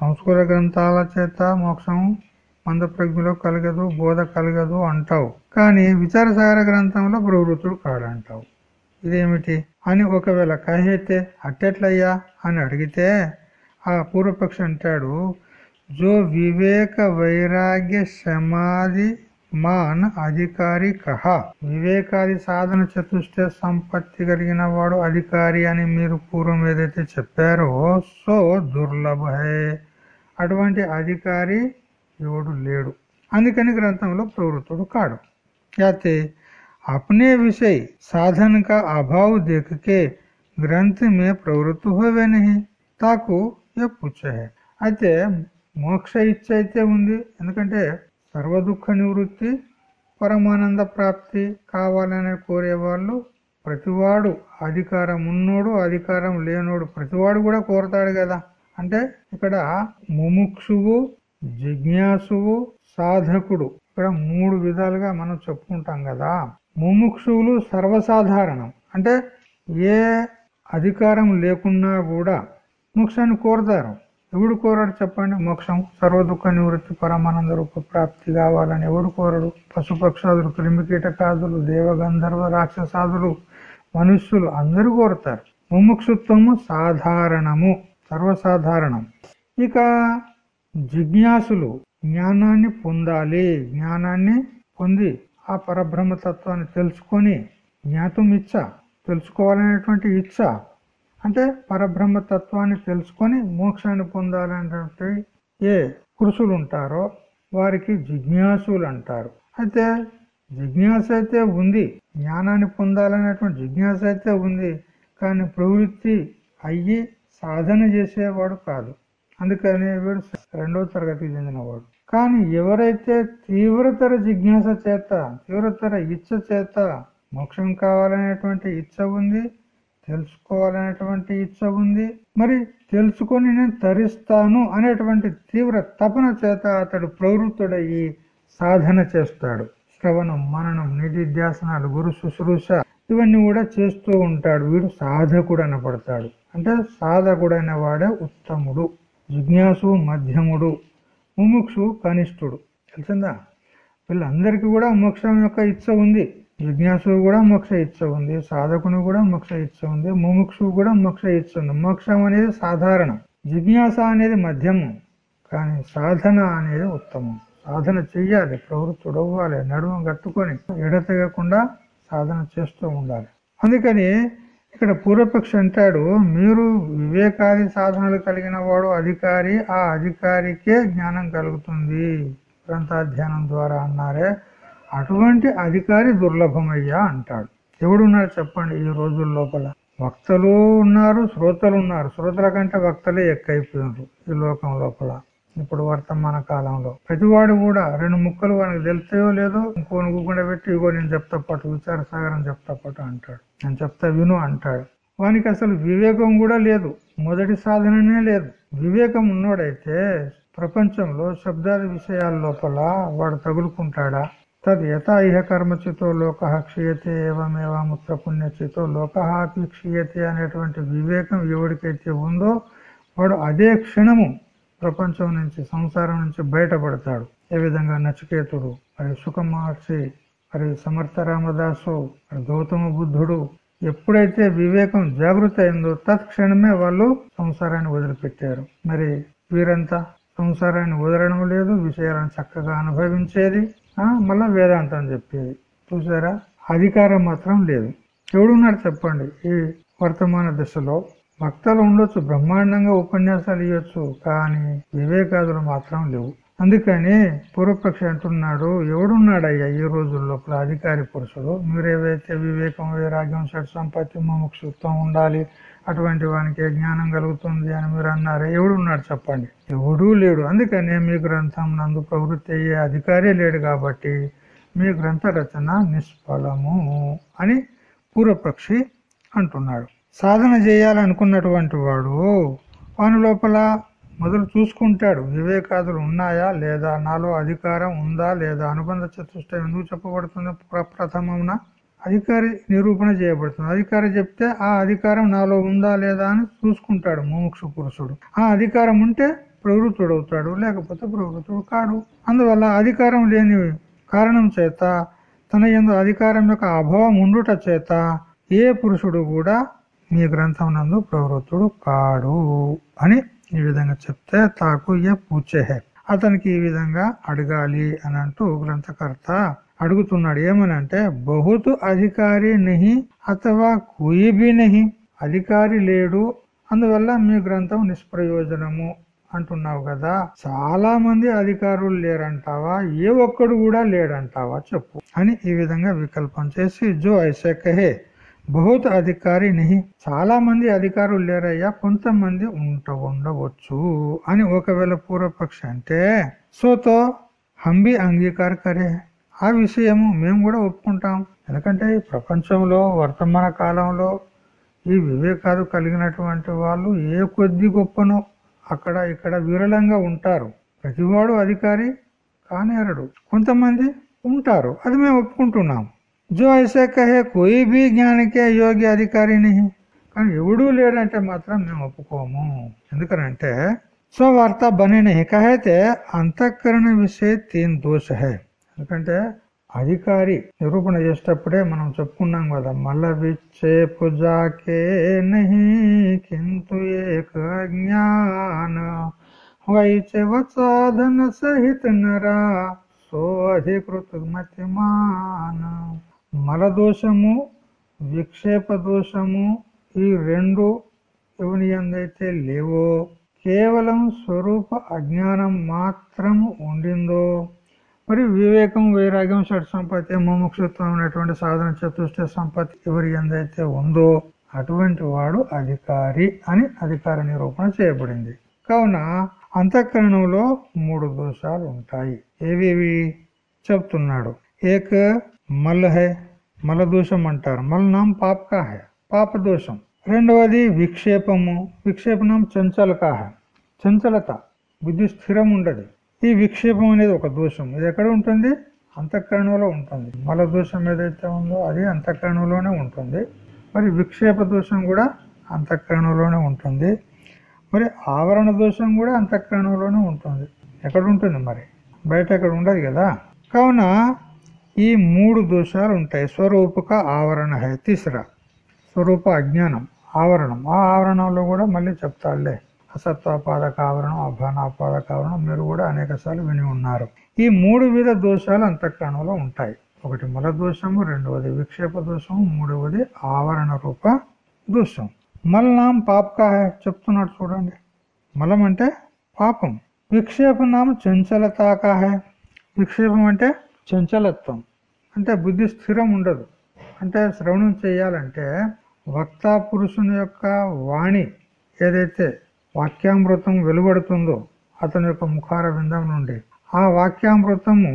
సంస్కృత గ్రంథాల చేత మోక్షం మందప్రజ్ఞలో కలగదు బోధ కలగదు అంటావు. కానీ విచారసాగర గ్రంథంలో ప్రవృత్తుడు కాడంటావు. ఇదేమిటి? అని ఒకవేళ కహైతే అట్టెట్లయ్యా అని అడిగితే ఆ పూర్వపక్షి అంటాడు జో వివేక వైరాగ్య సమాధి మాన్ అధికారి కహ. వివేకాది సాధన చతుష్ట సంపత్తి కలిగిన వాడు అధికారి అని మీరు పూర్వం ఏదైతే చెప్పారో సో దుర్లభ అటువంటి అధికారి ఎవడు లేడు అందుకని గ్రంథంలో ప్రవృత్తుడు కాడు యాతే अपने विषय साधन का अभाव देख के గ్రంథ మే ప్రవృత్తి హోవే నహి తాకు ఏ పుచ్చ అయితే మోక్ష ఇచ్చ అయితే ఉంది ఎందుకంటే సర్వ దుఃఖ నివృత్తి పరమానంద ప్రాప్తి కావాలని కోరేవాళ్ళు ప్రతివాడు అధికారం ఉన్నోడు అధికారం లేనోడు ప్రతివాడు కూడా కోరతాడు కదా అంటే ఇక్కడ ముముక్షువు జిజ్ఞాసువు సాధకుడు. ఇక్కడ మూడు విధాలుగా మనం చెప్పుకుంటాం కదా. ముముక్షువులు సర్వసాధారణం. అంటే ఏ అధికారం లేకున్నా కూడా మోక్షాన్ని కోరతారు. ఎవడు కోరడు చెప్పండి? మోక్షం. సర్వదుఖ నివృత్తి పరమానంద రూప ప్రాప్తి కావాలని ఎవడు కోరడు? పశుపక్షాదులు క్రిమికీటకాదులు దేవగంధర్వ రాక్షసాదులు మనుష్యులు అందరూ కోరతారు. ముముక్షుత్వము సాధారణము. సర్వసాధారణం. ఇక జిజ్ఞాసులు జ్ఞానాన్ని పొందాలి. జ్ఞానాన్ని పొంది ఆ పరబ్రహ్మతత్వాన్ని తెలుసుకొని జ్ఞాతం ఇచ్చ తెలుసుకోవాలనేటువంటి ఇచ్చ. అంటే పరబ్రహ్మతత్వాన్ని తెలుసుకొని మోక్షాన్ని పొందాలనేటువంటి ఏ పురుషులు ఉంటారో వారికి జిజ్ఞాసులు అంటారు అయితే జిజ్ఞాస అయితే ఉంది జ్ఞానాన్ని పొందాలనేటువంటి జిజ్ఞాస అయితే ఉంది కానీ ప్రవృత్తి అయ్యి సాధన చేసేవాడు కాదు. అందుకని వీడు రెండవ తరగతికి చెందినవాడు. కానీ ఎవరైతే తీవ్రతర జిజ్ఞాస చేత తీవ్రతర ఇచ్చ చేత మోక్షం కావాలనేటువంటి ఇచ్చ ఉంది తెలుసుకోవాలనేటువంటి ఇచ్చ ఉంది మరి తెలుసుకొని నేను తరిస్తాను అనేటువంటి తీవ్ర తపన చేత అతడు ప్రవృత్తుడయ్యి సాధన చేస్తాడు. శ్రవణం మననం నిధిధ్యాసనాలు గురు శుశ్రూష ఇవన్నీ కూడా చేస్తూ ఉంటాడు. వీడు సాధకుడు అనపడతాడు అంటే సాధకుడైన వాడే ఉత్తముడు జిజ్ఞాసు మధ్యముడు ముముక్షు కనిష్ఠుడు. తెలిసిందా? వీళ్ళందరికీ కూడా మోక్షం యొక్క ఇచ్చ ఉంది. జిజ్ఞాసు కూడా మోక్ష ఇచ్చ ఉంది. సాధకుని కూడా మోక్ష ఇచ్చ ఉంది. ముముక్షు కూడా మోక్ష ఇచ్చ ఉంది. మోక్షం అనేది సాధారణం. జిజ్ఞాస అనేది మధ్యమం. కానీ సాధన అనేది ఉత్తమం. సాధన చెయ్యాలి. ప్రవృత్తుడు అవ్వాలి నడుము కట్టుకొని ఎడతెగకుండా సాధన చేస్తూ ఉండాలి. అందుకని ఇక్కడ పూర్వపక్షి అంటాడు మీరు వివేకాది సాధనలు కలిగిన వాడు అధికారి ఆ అధికారికే జ్ఞానం కలుగుతుంది. గ్రంథాధ్యయనం ద్వారా అన్నారే అటువంటి అధికారి దుర్లభమయ్యా అంటాడు. ఎవడున్నారు చెప్పండి ఈ రోజుల లోపల? వక్తలు ఉన్నారు శ్రోతలు ఉన్నారు. శ్రోతల కంటే వక్తలే ఎక్కువైపోయినారు ఈ లోకం లోపల. ఇప్పుడు వర్తమాన కాలంలో. ప్రతివాడు కూడా రెండు ముక్కలు వానికి తెలుస్తాయో లేదో ఇంకో పెట్టి ఇగో నేను చెప్తా పట్టు విచార సాగరం చెప్తా పట్టు అంటాడు. నేను చెప్తా విను అంటాడు. వానికి అసలు వివేకం కూడా లేదు. మొదటి సాధననే లేదు. వివేకం ఉన్నోడైతే ప్రపంచంలో శబ్దాది విషయాల లోపల వాడు తగులుకుంటాడా? తద్ యథా ఇహ కర్మచితో లోక క్షీయతే ఏవమేవాముత్ర పుణ్యచితో లోక అపి క్షీయతే అనేటువంటి వివేకం ఎవరికైతే ఉందో వాడు అదే క్షణము ప్రపంచం నుంచి సంసారం నుంచి బయటపడతాడు. ఏ విధంగా నచికేతుడు? మరి సుఖమహర్షి మరి సమర్థ రామదాసు మరి గౌతమ బుద్ధుడు ఎప్పుడైతే వివేకం జాగృత అయిందో తత్క్షణమే వాళ్ళు సంసారాన్ని వదిలిపెట్టారు. మరి వీరంతా సంసారాన్ని వదలడం లేదు విషయాలను చక్కగా అనుభవించేది మళ్ళా వేదాంతం చెప్పేది. చూసారా? అధికారం మాత్రం లేదు. ఎవడున్నాడు చెప్పండి ఈ వర్తమాన దశలో? భక్తలు ఉండొచ్చు బ్రహ్మాండంగా ఉపన్యాసాలు ఇవ్వచ్చు కానీ వివేకాదులు మాత్రం లేవు. అందుకని పూర్వపక్షి అంటున్నాడు ఎవడున్నాడయ్యా ఈ రోజుల్లో అధికారి పురుషుడు? మీరేవైతే వివేకం వైరాగ్యం షట్ సంపత్తి ముముక్షుత్వం ఉండాలి అటువంటి వానికి జ్ఞానం కలుగుతుంది అని మీరు అన్నారు ఎవడున్నాడు చెప్పండి? ఎవడూ లేడు. అందుకనే మీ గ్రంథం నందు ప్రవృత్తి అయ్యే అధికారే లేడు కాబట్టి మీ గ్రంథ రచన నిష్ఫలము అని పూర్వపక్షి అంటున్నాడు. సాధన చేయాలనుకున్నటువంటి వాడు వాని లోపల మొదలు చూసుకుంటాడు. వివేకాదులు ఉన్నాయా? లేదా? నాలో అధికారం ఉందా? లేదా? అనుబంధ చతుష్టయం ఎందుకు చెప్పబడుతుంది? ప్రథమమున అధికారి నిరూపణ చేయబడుతుంది. అధికారి చెప్తే ఆ అధికారం నాలో ఉందా లేదా అని చూసుకుంటాడు ముముక్ష పురుషుడు. ఆ అధికారం ఉంటే ప్రవృత్తుడు అవుతాడు లేకపోతే ప్రవృత్తుడు కాడు. అందువల్ల అధికారం లేని కారణం చేత తన ఎందు అధికారం యొక్క అభావం ఉండుట చేత ఏ పురుషుడు కూడా మీ గ్రంథం నందు ప్రవృత్తుడు కాడు అని ఈ విధంగా చెప్తే తాకు ఏ పూచేహే అతనికి ఈ విధంగా అడగాలి అని అంటూ గ్రంథకర్త అడుగుతున్నాడు. ఏమనంటే బహుత్ అధికారి నహి అథవా కుయిబి నహి అధికారి లేడు. అందువల్ల మీ గ్రంథం నిష్ప్రయోజనము అంటున్నావు కదా. చాలా మంది అధికారులు లేరంటావా? ఏ ఒక్కడు కూడా లేడంటావా? చెప్పు అని ఈ విధంగా వికల్పం చేసి జో ఐసే కహే బహుత అధికారి నిహి చాలా మంది అధికారులు లేరయ్యా కొంతమంది ఉంట ఉండవచ్చు అని ఒకవేళ పూర్వపక్ష అంటే. సోతో హంబి అంగీకార కరే. ఆ విషయము మేము కూడా ఒప్పుకుంటాం. ఎందుకంటే ఈ ప్రపంచంలో వర్తమాన కాలంలో ఈ వివేకాలు కలిగినటువంటి వాళ్ళు ఏ కొద్ది గొప్పనో అక్కడ ఇక్కడ విరళంగా ఉంటారు. ప్రతివాడు అధికారి కానేరడు కొంతమంది ఉంటారు. అది మేము ఒప్పుకుంటున్నాం. జో ఐసే కహే కోయి బి జ్ఞానికే యోగ్య అధికారి నహి కానీ ఎవడూ లేడంటే మాత్రం మేము ఒప్పుకోము ఎందుకనంటే స్వవార్త బనే నహి కహైతే అంతఃకరణ విషయ తీన్ దోష హై ఎందుకంటే అధికారి నిరూపణ చేసేటప్పుడే మనం చెప్పుకున్నాం కదా మల్ల విచ్చేపు జాకే నహి కింటు ఏక జ్ఞాన వైచే వసాధన సహిత నరా సో అధికృత మతిమాన మలదోషము విక్షేప దోషము ఈ రెండు ఎవని ఎందైతే లేవో కేవలం స్వరూప అజ్ఞానం మాత్రము ఉండిందో. మరి వివేకం వైరాగ్యం షట్ సంపత్తి ముముక్షుత్వం అనేటువంటి సాధన చతుష్ట సంపత్తి ఎవరి ఎందైతే ఉందో అటువంటి వాడు అధికారి అని అధికార నిరూపణ చేయబడింది. కావున అంతఃకరణంలో మూడు దోషాలు ఉంటాయి ఏవేవి? చెప్తున్నాడు. ఏక మల్ హై మల దోషం అంటారు. మలనాం పాపకా పాపదోషం. పాప దోషం రెండవది విక్షేపము. విక్షేపణం చంచలకా హై చంచలత. బుద్ధి స్థిరం ఉండదు. ఈ విక్షేపం అనేది ఒక దోషం. ఇది ఎక్కడ ఉంటుంది? అంతఃకరణంలో ఉంటుంది. మల దోషం ఏదైతే ఉందో అది అంతఃకరణంలోనే ఉంటుంది. మరి విక్షేప దోషం కూడా అంతఃకరణంలోనే ఉంటుంది. మరి ఆవరణ దోషం కూడా అంతఃకరణంలోనే ఉంటుంది. ఎక్కడ ఉంటుంది మరి? బయట ఎక్కడ ఉండదు కదా. కావున ఈ మూడు దోషాలు ఉంటాయి స్వరూపక ఆవరణ హై తీసరా. స్వరూప అజ్ఞానం ఆవరణం. ఆ ఆవరణంలో కూడా మళ్ళీ చెప్తాడులే. అసత్వాపాదక ఆవరణం అభానాపాదక ఆవరణం మీరు కూడా అనేక విని ఉన్నారు. ఈ మూడు విధ దోషాలు అంతఃకరణంలో ఉంటాయి. ఒకటి మల దోషము రెండవది విక్షేప దోషము మూడవది ఆవరణ రూప దోషం మలనాం పాపకా చెప్తున్నాడు చూడండి. మలం అంటే పాపం. విక్షేపనాం చంచలతాకా విక్షేపం అంటే చంచలత్వం. అంటే బుద్ధి స్థిరం ఉండదు. అంటే శ్రవణం చేయాలంటే వక్తా పురుషుని యొక్క వాణి ఏదైతే వాక్యామృతం వెలువడుతుందో అతని యొక్క ముఖార విందం నుండి ఆ వాక్యామృతము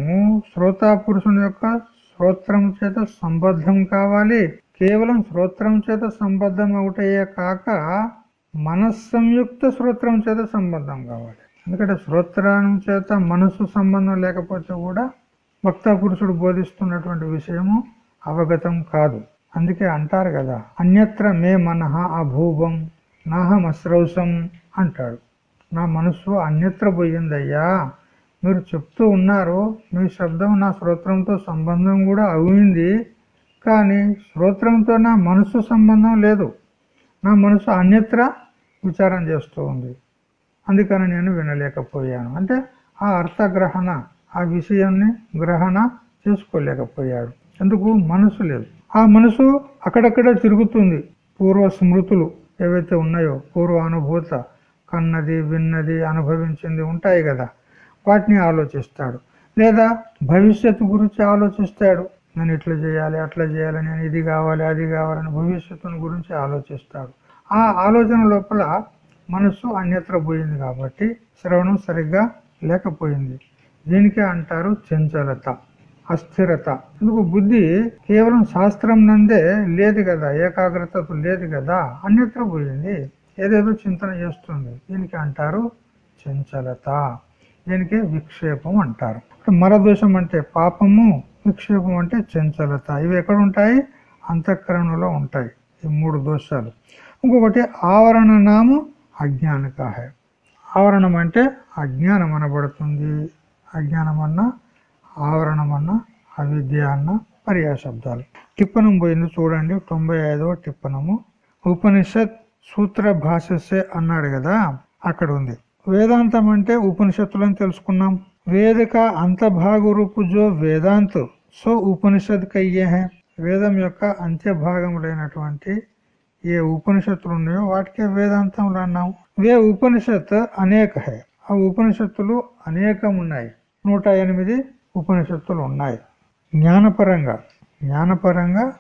శ్రోతా పురుషుని యొక్క శ్రోత్రం చేత సంబద్ధం కావాలి. కేవలం శ్రోత్రం చేత సంబద్ధం ఒకటయ్యే కాక మనస్సంయుక్త శ్రోత్రం చేత సంబంధం కావాలి. ఎందుకంటే శ్రోత్రం చేత మనస్సు సంబంధం లేకపోతే కూడా వక్త పురుషుడు బోధిస్తున్నటువంటి విషయము అవగతం కాదు. అందుకే అంటారు కదా అన్యత్ర మే మనహ అభూవం నాహమస్రౌసం అంటాడు. నా మనస్సు అన్యత్ర పోయిందయ్యా. మీరు చెప్తూ ఉన్నారు మీ శబ్దం నా శ్రోత్రంతో సంబంధం కూడా అయింది కానీ శ్రోత్రంతో నా మనసు సంబంధం లేదు. నా మనసు అన్యత్ర విచారం చేస్తూ ఉంది అందుకని నేను వినలేకపోయాను. అంటే ఆ అర్థగ్రహణ ఆ విషయాన్ని గ్రహణ చేసుకోలేకపోయాడు ఎందుకు మనసు లేదు. ఆ మనసు అక్కడక్కడ తిరుగుతుంది. పూర్వ స్మృతులు ఏవైతే ఉన్నాయో పూర్వ అనుభూత కన్నది విన్నది అనుభవించింది ఉంటాయి కదా వాటిని ఆలోచిస్తాడు. లేదా భవిష్యత్తు గురించి ఆలోచిస్తాడు. నేను ఇట్లా చేయాలి అట్లా చేయాలి నేను ఇది కావాలి అది కావాలని భవిష్యత్తుని గురించి ఆలోచిస్తాడు. ఆ ఆలోచన లోపల మనస్సు అన్యత్ర పోయింది కాబట్టి శ్రవణం సరిగ్గా లేకపోయింది. దీనికే అంటారు చంచలత అస్థిరత. ఎందుకు? బుద్ధి కేవలం శాస్త్రం నందే లేదు కదా ఏకాగ్రత లేదు కదా అన్యత్ర పోయింది. ఏదేదో చింతన చేస్తుంది. దీనికి అంటారు చంచలత. దీనికి విక్షేపం అంటారు. మరదోషం అంటే పాపము విక్షేపం అంటే చంచలత. ఇవి ఎక్కడ ఉంటాయి? అంతఃకరణలో ఉంటాయి. ఈ మూడు దోషాలు. ఇంకొకటి ఆవరణ నాము అజ్ఞానకాహ. ఆవరణం అంటే అజ్ఞానం అనబడుతుంది. అజ్ఞానమన్న ఆవరణమన్న అవిద్య అన్న పర్యాయ శబ్దాలు. టిప్పణం పోయింది చూడండి తొంభై ఐదవ టిప్పణము. ఉపనిషత్ సూత్ర భాషసే అన్నాడు కదా అక్కడ ఉంది వేదాంతం అంటే ఉపనిషత్తులను తెలుసుకున్నాం. వేదిక అంతభాగ రూపు జో వేదాంత్ సో ఉపనిషత్ కయ్యే హే వేదం యొక్క అంత్య భాగములైనటువంటి ఏ ఉపనిషత్తులు ఉన్నాయో వాటికే వేదాంతములు అన్నాము వే ఉపనిషత్ అనేక హే ఆ ఉపనిషత్తులు అనేకం ఉన్నాయి నూట ఎనిమిది ఉపనిషత్తులు ఉన్నాయి. జ్ఞానపరంగా జ్ఞానపరంగా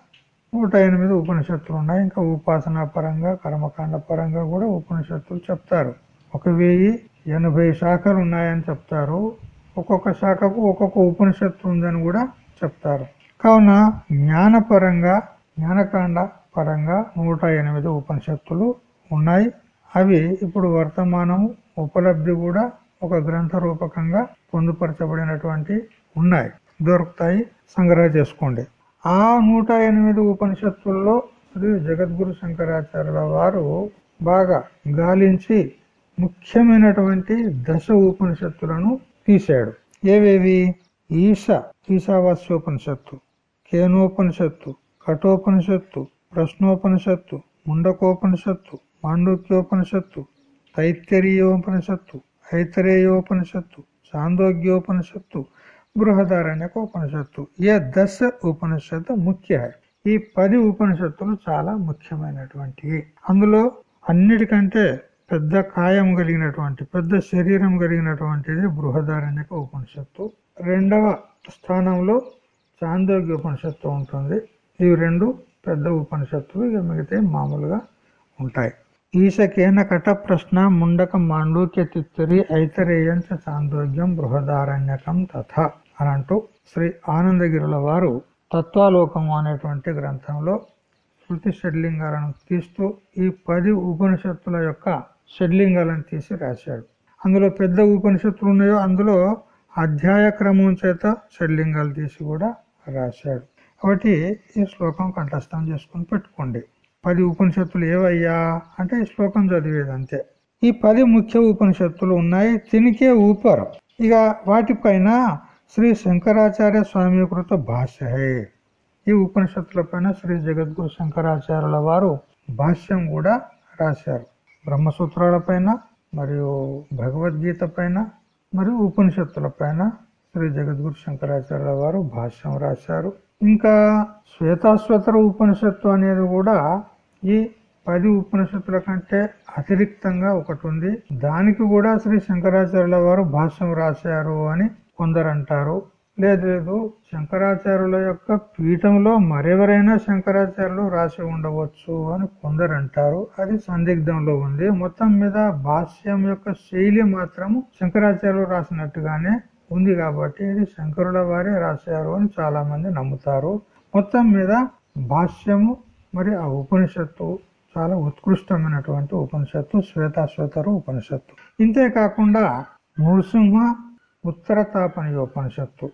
నూట ఎనిమిది ఉపనిషత్తులు ఉన్నాయి. ఇంకా ఉపాసనా పరంగా కర్మకాండ పరంగా కూడా ఉపనిషత్తులు చెప్తారు. ఒక వెయ్యి ఎనభై శాఖలు ఉన్నాయని చెప్తారు. ఒక్కొక్క శాఖకు ఒక్కొక్క ఉపనిషత్తు ఉందని కూడా చెప్తారు. కావున జ్ఞానపరంగా జ్ఞానకాండ పరంగా నూట ఎనిమిది ఉపనిషత్తులు ఉన్నాయి. అవి ఇప్పుడు వర్తమానం ఉపలబ్ధి కూడా ఒక గ్రంథ రూపకంగా పొందుపరచబడినటువంటి ఉన్నాయి. దొరుకుతాయి. సంగ్రహం చేసుకోండి. ఆ నూట ఎనిమిది ఉపనిషత్తుల్లో శ్రీ జగద్గురు శంకరాచార్యుల వారు బాగా గాలించి ముఖ్యమైనటువంటి దశ ఉపనిషత్తులను తీశాడు. ఏవేవి? ఈశ ఈశావాస్యోపనిషత్తు కేనోపనిషత్తు కఠోపనిషత్తు ప్రశ్నోపనిషత్తు ముండకోపనిషత్తు మాండూక్యోపనిషత్తు తైత్తరీయోపనిషత్తు ఐతరేయోపనిషత్తు చాందోగ్యోపనిషత్తు బృహదారణ్యకోపనిషత్తు ఏ దశ ఉపనిషత్తు ముఖ్య? ఈ పది ఉపనిషత్తులు చాలా ముఖ్యమైనటువంటివి. అందులో అన్నిటికంటే పెద్ద కాయం కలిగినటువంటి పెద్ద శరీరం కలిగినటువంటిది బృహదారణ్యక ఉపనిషత్తు రెండవ స్థానంలో చాందోగ్య ఉపనిషత్తు ఉంటుంది. ఇవి రెండు పెద్ద ఉపనిషత్తులు ఇక మిగతా మామూలుగా ఉంటాయి. ఈశకేన కట ప్రశ్న ముండక మాండూక్య ఐతరేయంచ చాందోగ్యం బృహదారణ్యకం తథ అని అంటూ శ్రీ ఆనందగిరుల వారు తత్వాలోకము అనేటువంటి గ్రంథంలో శృతి షడ్లింగాలను తీస్తూ ఈ పది ఉపనిషత్తుల యొక్క షడ్లింగాలను తీసి రాశాడు అందులో పెద్ద ఉపనిషత్తులు ఉన్నాయో అందులో అధ్యాయ క్రమం చేత షడ్లింగాలు తీసి కూడా రాశాడు కాబట్టి ఈ శ్లోకం కంఠస్థం చేసుకుని పెట్టుకోండి. పది ఉపనిషత్తులు ఏవయ్యా? అంటే శ్లోకం చదివేది అంతే. ఈ పది ముఖ్య ఉపనిషత్తులు ఉన్నాయి తినికే ఊపర్. ఇక వాటిపైన శ్రీ శంకరాచార్య స్వామి కృత భాష్య ఈ ఉపనిషత్తుల పైన శ్రీ జగద్గురు శంకరాచార్యుల వారు భాష్యం కూడా రాశారు. బ్రహ్మసూత్రాల పైన మరియు భగవద్గీత పైన మరియు ఉపనిషత్తుల పైన శ్రీ జగద్గురు శంకరాచార్యుల వారు భాష్యం రాశారు. ఇంకా శ్వేతాశ్వతర ఉపనిషత్తు అనేది కూడా ఈ పది ఉపనిషత్తుల కంటే అతిరిక్తంగా ఒకటి ఉంది దానికి కూడా శ్రీ శంకరాచార్యుల వారు భాష్యం రాశారు అని కొందరు అంటారు లేదు లేదు. శంకరాచార్యుల యొక్క పీఠంలో మరెవరైనా శంకరాచార్యులు రాసి ఉండవచ్చు అని కొందరు అంటారు అది సందిగ్ధంలో ఉంది. మొత్తం మీద భాష్యం యొక్క శైలి మాత్రము శంకరాచార్యులు రాసినట్టుగానే ఉంది కాబట్టి ఇది శంకరుల వారే రాశారు అని చాలా మంది నమ్ముతారు. మొత్తం మీద భాష్యము మరి ఆ ఉపనిషత్తు చాలా ఉత్కృష్టమైనటువంటి ఉపనిషత్తు శ్వేతాశ్వేతరు ఉపనిషత్తు ఇంతే కాకుండా నృసింహ ఉత్తరతాపని ఉపనిషత్తు.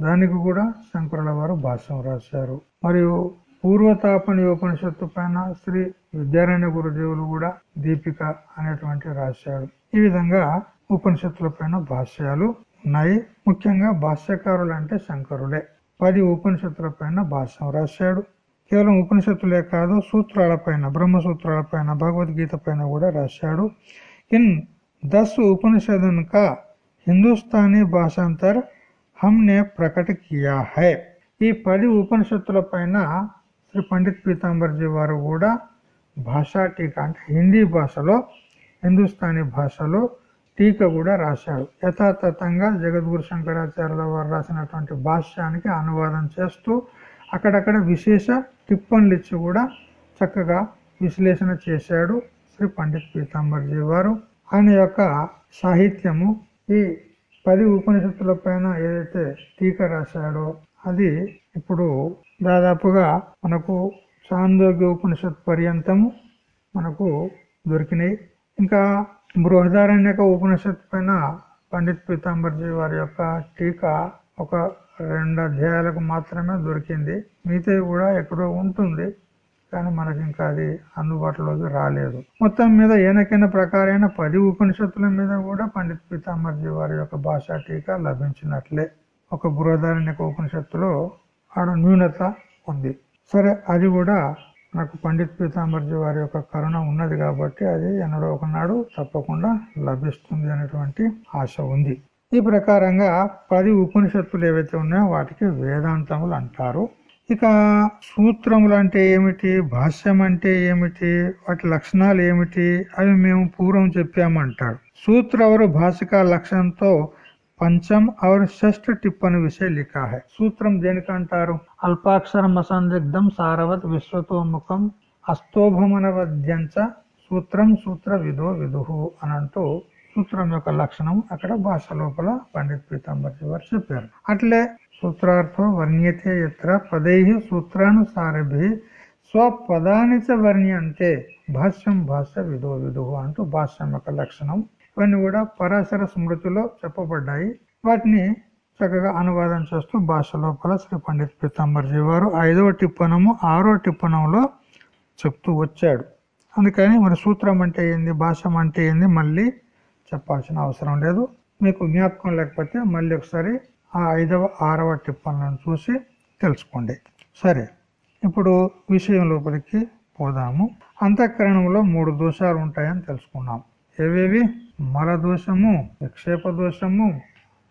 దానికి కూడా శంకరుల వారు భాష్యం రాశారు. మరియు పూర్వతాపని ఉపనిషత్తు పైన శ్రీ విద్యారాయణ గురుదేవులు కూడా దీపిక అనేటువంటి రాశాడు ఈ విధంగా ఉపనిషత్తుల పైన భాష్యాలు ఉన్నాయి. ముఖ్యంగా భాష్యకారులు అంటే శంకరులే. పది ఉపనిషత్తుల పైన భాష్యం రాశాడు. కేవలం ఉపనిషత్తులే కాదు సూత్రాల పైన బ్రహ్మ సూత్రాల పైన భగవద్గీత పైన కూడా రాశాడు. ఇన్ దస్ ఉపనిషదన్ కా హిందుస్థానీ భాషాంతర్ హమ్నే ప్రకట కియా హై. ఈ పది ఉపనిషత్తుల పైన శ్రీ పండిత్ పీతాంబర్జీ వారు కూడా భాషా టీకా అంటే హిందీ భాషలో హిందుస్థానీ భాషలో టీకా కూడా రాశాడు యథాతథంగా జగద్గురు శంకరాచార్యుల వారు రాసినటువంటి భాష్యానికి అనువాదం చేస్తూ అక్కడక్కడ విశేష టిప్పన్లు ఇచ్చి కూడా చక్కగా విశ్లేషణ చేశాడు శ్రీ పండిత్ పీతాంబర్జీ వారు. ఆయన యొక్క సాహిత్యము ఈ పది ఉపనిషత్తుల పైన ఏదైతే టీకా రాశాడో అది ఇప్పుడు దాదాపుగా మనకు చాందోగ్య ఉపనిషత్ పర్యంతము మనకు దొరికినాయి. ఇంకా బృహదారణ్యక ఉపనిషత్ పైన పండిత్ పీతాంబర్జీ వారి యొక్క టీకా ఒక రెండు అధ్యాయాలకు మాత్రమే దొరికింది. మిగతా కూడా ఎక్కడో ఉంటుంది కానీ మనకి ఇంకా అది అందుబాటులోకి రాలేదు. మొత్తం మీద ఏనకైనా ప్రకారైన పది ఉపనిషత్తుల మీద కూడా పండిత్ పీతాంబర్జీ వారి యొక్క భాషా టీకా లభించినట్లే. ఒక బృహదారణ్యక ఉపనిషత్తులో ఆడ న్యూనత ఉంది. సరే అది కూడా నాకు పండిత్ పీతాంబర్జీ వారి యొక్క కరుణ ఉన్నది కాబట్టి అది ఎన్నడో ఒకనాడు తప్పకుండా లభిస్తుంది అనేటువంటి ఆశ ఉంది. ఈ ప్రకారంగా పది ఉపనిషత్తులు ఏవైతే ఉన్నాయో వాటికి వేదాంతములు అంటారు. ఇక సూత్రములు అంటే ఏమిటి? భాష్యం అంటే ఏమిటి? వాటి లక్షణాలు ఏమిటి? అవి మేము పూర్వం చెప్పామంటాడు సూత్రవరు భాషిక లక్షణంతో పంచం और షష్ఠ టిప్పని విషయ లిఖా హై సూత్రం దేనికంటారు అల్పాక్షరం అసందిగ్ధం సారవత్ విశ్వతోముఖం అస్తోభమనవద్యంచ సూత్రం సూత్ర విధో విదుహు అనంటూ సూత్రం యొక్క లక్షణం అక్కడ భాష లోపల పండిత్ పీతాంబర్జీ వారు చెప్పారు. అట్లే సూత్రార్థం వర్ణ్యతే ఇతర పదై సూత్రానుసారభి స్వపదాని చ వర్ణ్యంతే భాష్యం భాష విధో విధు అంటూ భాష్యం యొక్క లక్షణం. ఇవన్నీ కూడా పరాశర స్మృతిలో చెప్పబడ్డాయి. వాటిని చక్కగా అనువాదం చేస్తూ భాష లోపల శ్రీ పండిత్ పీతాంబర్జీ వారు ఐదవ టిప్పణము ఆరో టిప్పణంలో చెప్తూ వచ్చాడు. అందుకని మరి సూత్రం అంటే ఏంది భాషం అంటే ఏంది మళ్ళీ చెప్పాల్సిన అవసరం లేదు. మీకు జ్ఞాపకం లేకపోతే మళ్ళీ ఒకసారి ఆ ఐదవ ఆరవ టిప్పణలను చూసి తెలుసుకోండి. సరే ఇప్పుడు విషయం లోపలికి పోదాము. అంతఃకరణంలో మూడు దోషాలు ఉంటాయని తెలుసుకున్నాం. ఏవేవి? మల దోషము విక్షేప దోషము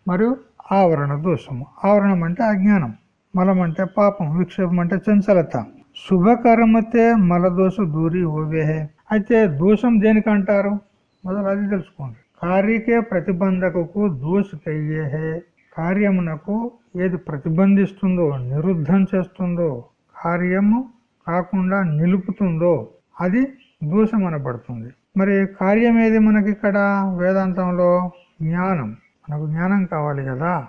మరియు ఆవరణ దోషము. ఆవరణం అంటే అజ్ఞానం మలం అంటే పాపం విక్షేపం అంటే చంచలత. శుభకరమతే మల దోష దూరి ఓవేహే అయితే దోషం దేనికి అంటారు మొదలు అది తెలుసుకోండి. కార్యకే ప్రతిబంధకకు దోష కయ్యేహే కార్యమునకు ఏది ప్రతిబంధిస్తుందో నిరుద్ధం చేస్తుందో కార్యము కాకుండా నిలుపుతుందో అది దోషం అనబడుతుంది మరి కార్యం ఏది మనకి ఇక్కడ వేదాంతంలో జ్ఞానం. మనకు జ్ఞానం కావాలి కదా.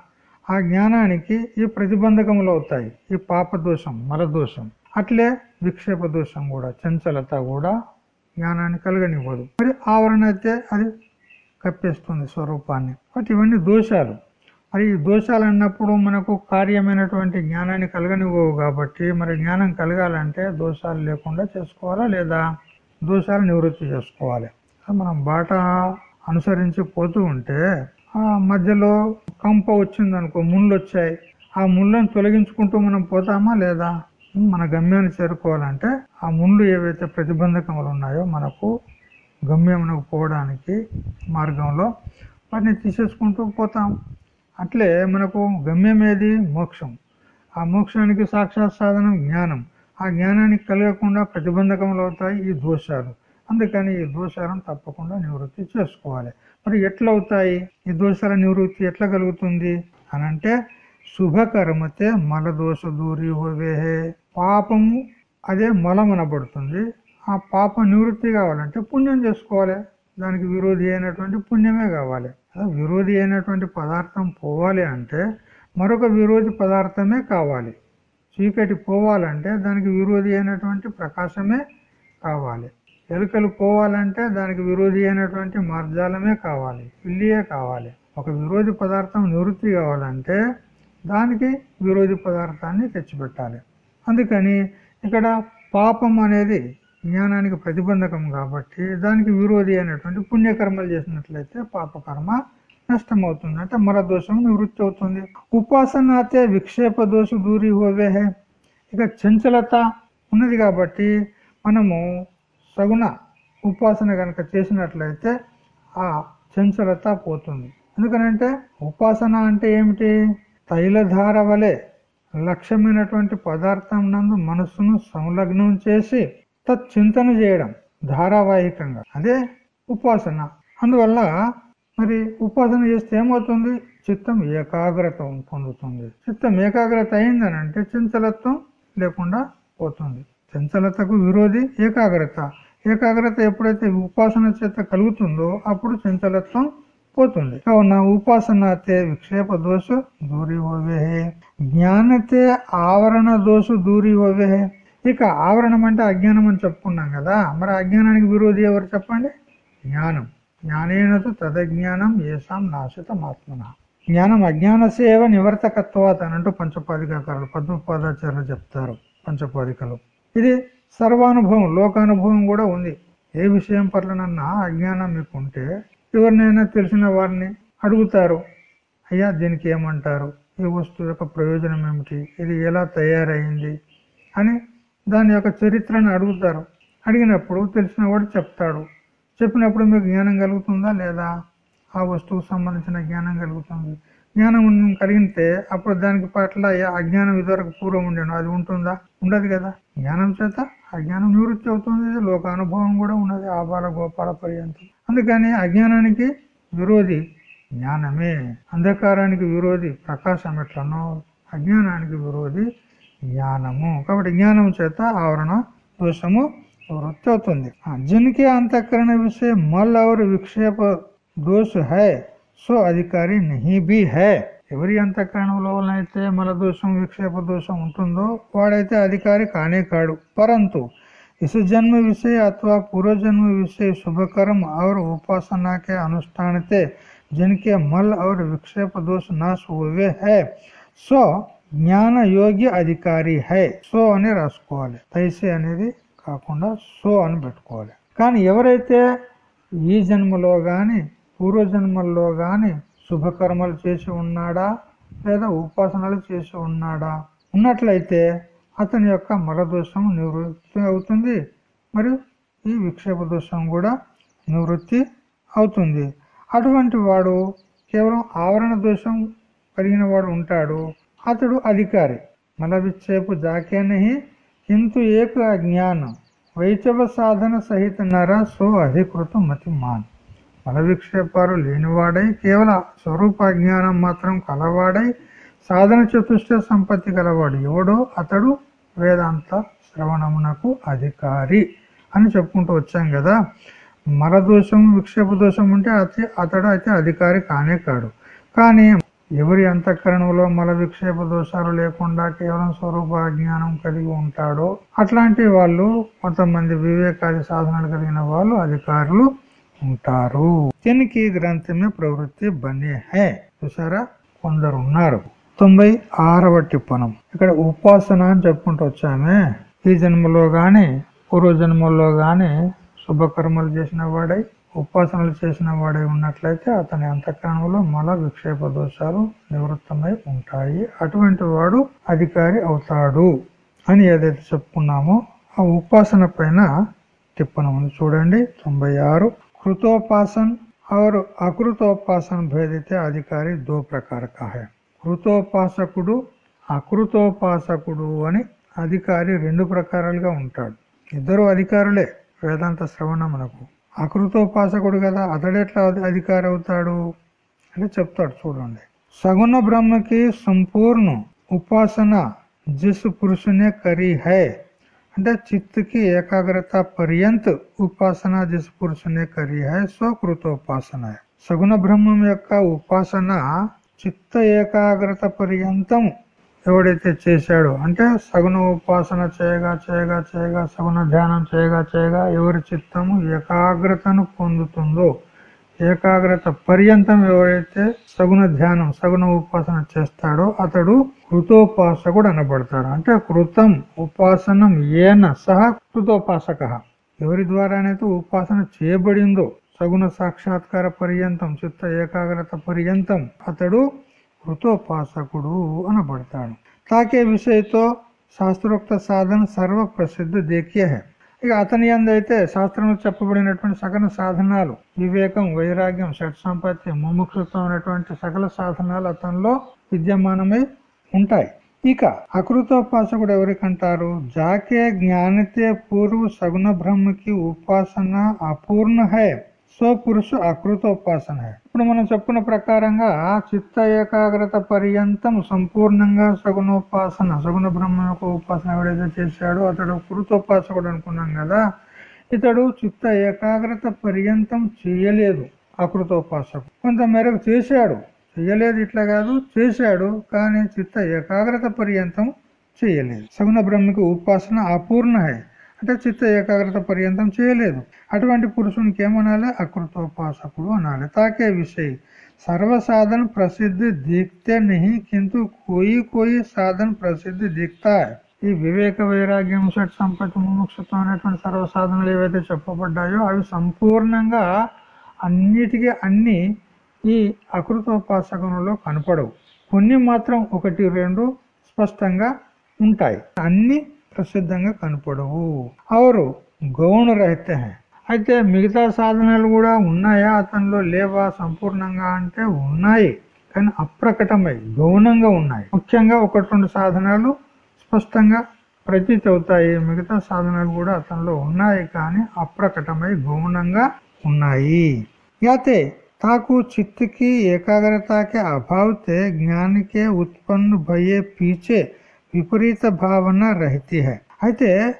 ఆ జ్ఞానానికి ఈ ప్రతిబంధకములు అవుతాయి. ఈ పాప దోషం మలదోషం. అట్లే విక్షేప దోషం కూడా చంచలత కూడా జ్ఞానాన్ని కలగనివ్వదు. మరి ఆవరణ అయితే అది కప్పేస్తుంది స్వరూపాన్ని. కాబట్టి ఇవన్నీ దోషాలు. మరి ఈ దోషాలు అన్నప్పుడు మనకు కార్యమైనటువంటి జ్ఞానాన్ని కలగనివ్వవు కాబట్టి మరి జ్ఞానం కలగాలంటే దోషాలు లేకుండా చేసుకోవాలా లేదా దోషాలు నివృత్తి చేసుకోవాలి? మనం బాట అనుసరించి పోతూ ఉంటే ఆ మధ్యలో కంప వచ్చింది అనుకో ముళ్ళు వచ్చాయి ఆ ముళ్ళను తొలగించుకుంటూ మనం పోతామా లేదా? మన గమ్యాన్ని చేరుకోవాలంటే ఆ ముళ్ళు ఏవైతే ప్రతిబంధకములు ఉన్నాయో మనకు గమ్యమునకు పోవడానికి మార్గంలో వాటిని తీసేసుకుంటూ పోతాం. అట్లే మనకు గమ్యం ఏది మోక్షం. ఆ మోక్షానికి సాక్షాత్ సాధనం జ్ఞానం. ఆ జ్ఞానానికి కలగకుండా ప్రతిబంధకములు అవుతాయి ఈ దోషాలు. అందుకని ఈ దోషాలను తప్పకుండా నివృత్తి చేసుకోవాలి. మరి ఎట్లా అవుతాయి ఈ దోషాల నివృత్తి ఎట్లా కలుగుతుంది? అని అంటే శుభకర్మతే మల దోష దూరి హోవేహే పాపము అదే మలం అనబడుతుంది ఆ పాప నివృత్తి కావాలంటే పుణ్యం చేసుకోవాలి. దానికి విరోధి అయినటువంటి పుణ్యమే కావాలి. విరోధి అయినటువంటి పదార్థం పోవాలి అంటే మరొక విరోధి పదార్థమే కావాలి. చీకటి పోవాలంటే దానికి విరోధి అయినటువంటి ప్రకాశమే కావాలి. ఎలుకలు పోవాలంటే దానికి విరోధి అయినటువంటి మార్జాలమే కావాలి. పిల్లియే కావాలి. ఒక విరోధి పదార్థం నివృత్తి కావాలంటే దానికి విరోధి పదార్థాన్ని తెచ్చిపెట్టాలి. అందుకని ఇక్కడ పాపం అనేది జ్ఞానానికి ప్రతిబంధకం కాబట్టి దానికి విరోధి అనేటువంటి పుణ్యకర్మలు చేసినట్లయితే పాపకర్మ నష్టమవుతుంది. అంటే మర దోషం నివృత్తి అవుతుంది. ఉపాసనాతే విక్షేప దోష దూరి హోవే ఇక చంచలత ఉన్నది కాబట్టి మనము సగుణ ఉపాసన కనుక చేసినట్లయితే ఆ చంచలత పోతుంది. ఎందుకనంటే ఉపాసన అంటే ఏమిటి? తైలధార వలె లక్ష్యమైనటువంటి పదార్థం నందు మనస్సును సంలగ్నం చేసి తత్చింతన చేయడం ధారావాహికంగా. అదే ఉపాసన. అందువల్ల మరి ఉపాసన చేస్తే ఏమవుతుంది? చిత్తం ఏకాగ్రత పొందుతుంది. చిత్తం ఏకాగ్రత అయిందని అంటే చంచలత్వం లేకుండా పోతుంది. చంచలతకు విరోధి ఏకాగ్రత. ఏకాగ్రత ఎప్పుడైతే ఉపాసన చేత కలుగుతుందో అప్పుడు చంచలత్వం పోతుంది. కావున ఉపాసనతే విక్షేప దోష దూరి హోవే జ్ఞానతే ఆవరణ దోష దూరి హోవే ఇక ఆవరణం అంటే అజ్ఞానం అని చెప్పుకున్నాం కదా మరి అజ్ఞానానికి విరోధి ఎవరు చెప్పండి? జ్ఞానం. జ్ఞానేనతో తదజ్ఞానం ఏసాం నాశితం ఆత్మన. జ్ఞానం అజ్ఞానసేవ నివర్తకత్వాత అని అంటూ పంచపాదికాకారులు పద్మపాదాచార్యులు చెప్తారు పంచపాదికలు. ఇది సర్వానుభవం లోకానుభవం కూడా ఉంది. ఏ విషయం పట్లనన్నా అజ్ఞానం మీకు ఉంటే ఎవరినైనా తెలిసిన వారిని అడుగుతారు. అయ్యా దీనికి ఏమంటారు? ఈ వస్తువు యొక్క ప్రయోజనం ఏమిటి? ఇది ఎలా తయారైంది? అని దాని యొక్క చరిత్రను అడుగుతారు. అడిగినప్పుడు తెలిసిన వాడు చెప్తాడు. చెప్పినప్పుడు మీకు జ్ఞానం కలుగుతుందా లేదా? ఆ వస్తువుకు సంబంధించిన జ్ఞానం కలుగుతుంది. జ్ఞానం కలిగితే అప్పుడు దానికి పట్ల అజ్ఞానం ఇదివరకు పూర్వం ఉండేను. అది ఉంటుందా? ఉండదు కదా. జ్ఞానం చేత అజ్ఞానం నివృత్తి అవుతుంది. లోకానుభవం కూడా ఉన్నది. ఆబాల గోపాల పర్యంతం. అందుకని అజ్ఞానానికి విరోధి జ్ఞానమే. అంధకారానికి విరోధి ప్రకాశం ఎట్లనో అజ్ఞానానికి విరోధి జ్ఞానము కాబట్టి జ్ఞానం చేత ఆవరణ దోషము वृत्ति అవుతుంది जिनके अंतकरण विषय मल और विक्षेप दोष है సో అధికారి నహి బి హై ఎవరి అంతఃకరణంలో అయితే మల దోషం విక్షేప దోషం ఉంటుందో వాడైతే అధికారి కానే కాడు పరంతు इस जन्म विषय अथवा पूर्व जन्म विषय शुभ कर्म और उपासना के अनुष्ठान थे जिनके मल और विक्षेप दोष नाश हुए है సో జ్ఞాన యోగి అధికారి హై సో అని రాసుకోవాలి. తైసే అనేది కాకుండా సో అని పెట్టుకోవాలి. కానీ ఎవరైతే ఈ జన్మలో కానీ పూర్వజన్మల్లో కానీ శుభకర్మలు చేసి ఉన్నాడా లేదా ఉపాసనలు చేసి ఉన్నాడా ఉన్నట్లయితే అతని యొక్క మలదోషం నివృత్తి అవుతుంది. మరియు ఈ విక్షేప దోషం కూడా నివృత్తి అవుతుంది. అటువంటి వాడు కేవలం ఆవరణ దోషం కలిగిన వాడు ఉంటాడు. అతడు అధికారి. మలవిచ్చేపు జాకేనహి కింటు ఏక అజ్ఞానం వైచవ సాధన సహిత నర సో అధికృత మతి మాన్ మలవిక్షేపాలు లేనివాడై కేవల స్వరూప జ్ఞానం మాత్రం కలవాడై సాధన చతుష్ట సంపత్తి కలవాడు ఎవడో అతడు వేదాంత శ్రవణమునకు అధికారి అని చెప్పుకుంటూ వచ్చాం కదా మల దోషం విక్షేప దోషం ఉంటే అతి అతడు అయితే అధికారి కానే కాడు. కానీ ఎవరి అంతఃకరణంలో మల విక్షేప దోషాలు లేకుండా కేవలం స్వరూప జ్ఞానం కలిగి ఉంటాడో అట్లాంటి వాళ్ళు కొంతమంది వివేకాది సాధనలు కలిగిన వాళ్ళు అధికారులు ఉంటారు. దీనికి గ్రంథమే ప్రవృత్తి బనే హే. చూసారా కొందరు ఉన్నారు తొంభై ఆరవ టిప్పణం. ఇక్కడ ఉపాసన అని చెప్పుకుంటూ వచ్చామే. ఈ జన్మలో గాని పూర్వ జన్మల్లో గాని శుభకర్మలు చేసిన వాడై ఉపాసనలు చేసిన వాడే ఉన్నట్లయితే అతని అంతఃకరణంలో మల విక్షేప దోషాలు నివృత్తమై ఉంటాయి. అటువంటి వాడు అధికారి అవుతాడు అని ఏదైతే చెప్పుకున్నామో ఆ ఉపాసన పైన టిప్పణం చూడండి. తొంభై ఆరు. కృతోపాసన్ और అకృతోపాసన భేదితే అధికారి దో ప్రకార కాహే కృతోపాసకుడు అకృతోపాసకుడు అని అధికారి రెండు ప్రకారాలుగా ఉంటాడు. ఇద్దరు అధికారులే వేదాంత శ్రవణమునకు. అకృతోపాసకుడు కదా అతడెట్లా అధికారి అవుతాడు అని చెప్తాడు చూడండి. సగుణ బ్రహ్మకి సంపూర్ణ ఉపాసన జిస్ పురుషునే కరి హై. అంటే చిత్తుకి ఏకాగ్రత పర్యంత ఉపాసన జిస్ పురుషునే కరి హై స్వకృతోపాసన సగుణ బ్రహ్మం యొక్క ఉపాసన చిత్త ఏకాగ్రత పర్యంతం ఎవడైతే చేశాడో అంటే సగుణ ఉపాసన చేయగా చేయగా చేయగా సగుణ ధ్యానం చేయగా చేయగా ఎవరి చిత్తము ఏకాగ్రతను పొందుతుందో ఏకాగ్రత పర్యంతం ఎవరైతే సగుణ ధ్యానం సగుణ ఉపాసన చేస్తాడో అతడు కృతోపాసకుడు అనబడతాడు. అంటే కృతం ఉపాసనం ఏన సహా కృతోపాసక. ఎవరి ద్వారానైతే ఉపాసన చేయబడిందో సగుణ సాక్షాత్కార పర్యంతం చిత్త ఏకాగ్రత పర్యంతం అతడు కృతోపాసకుడు అనబడతాడు. తాకే విషయతో శాస్త్రోక్త సాధన సర్వ ప్రసిద్ధ దేఖ్య. హే ఇక అతని అందైతే శాస్త్రంలో చెప్పబడినటువంటి సకల సాధనాలు వివేకం వైరాగ్యం షట్ సంపత్తి ముముక్షత్వం అనేటువంటి సకల సాధనాలు అతనిలో విద్యమానమై ఉంటాయి. ఇక అకృతోపాసకుడు ఎవరికంటారు? జాకే జ్ఞానితే పూర్వ సగుణ బ్రహ్మకి ఉపాసన అపూర్ణ హై సో పురుషు అకృతోపాసన హై ఇప్పుడు మనం చెప్పుకున్న ప్రకారంగా చిత్త ఏకాగ్రత పర్యంతం సంపూర్ణంగా సగుణోపాసన సగుణ బ్రహ్మ యొక్క ఉపాసన ఎవడైతే చేశాడో అతడు కృతోపాసకుడు అనుకున్నాం కదా ఇతడు చిత్త ఏకాగ్రత పర్యంతం చేయలేదు అకృతోపాసకుడు కొంత మేరకు చేశాడు చేయలేదు ఇట్లా కాదు చేశాడు కానీ చిత్త ఏకాగ్రత పర్యంతం చేయలేదు. సగుణ బ్రహ్మకి ఉపాసన అపూర్ణ హై అంటే చిత్త ఏకాగ్రత పర్యంతం చేయలేదు. అటువంటి పురుషునికి ఏమనాలి? అకృతోపాసకుడు అనాలి. తాకే విషయ సర్వసాధన ప్రసిద్ధి దిక్తే నహి కింద కోయి కోయి సాధన ప్రసిద్ధి దిక్తా ఈ వివేక వైరాగ్యం షట్ సంపత్తి ముముక్షత్వం అనేటువంటి సర్వ ఏవైతే చెప్పబడ్డాయో అవి సంపూర్ణంగా అన్నిటికీ అన్ని ఈ అకృతోపాసకంలో కనపడవు. కొన్ని మాత్రం ఒకటి రెండు స్పష్టంగా ఉంటాయి. అన్ని ప్రసిద్ధంగా కనపడవు. అవరు గౌణ రహిత అయితే మిగతా సాధనాలు కూడా ఉన్నాయా? అతనిలో లేవా సంపూర్ణంగా అంటే ఉన్నాయి. కానీ అప్రకటమై గౌణంగా ఉన్నాయి. ముఖ్యంగా ఒకటి రెండు సాధనాలు స్పష్టంగా ప్రతీతి అవుతాయి. మిగతా సాధనాలు కూడా అతనిలో ఉన్నాయి కానీ అప్రకటమై గౌణంగా ఉన్నాయి. యాతే తాకు చిత్తుకి ఏకాగ్రతకి అభావితే జ్ఞానికే ఉత్పన్న భయే పీచే విపరీత భావన రహితి హై. అయితే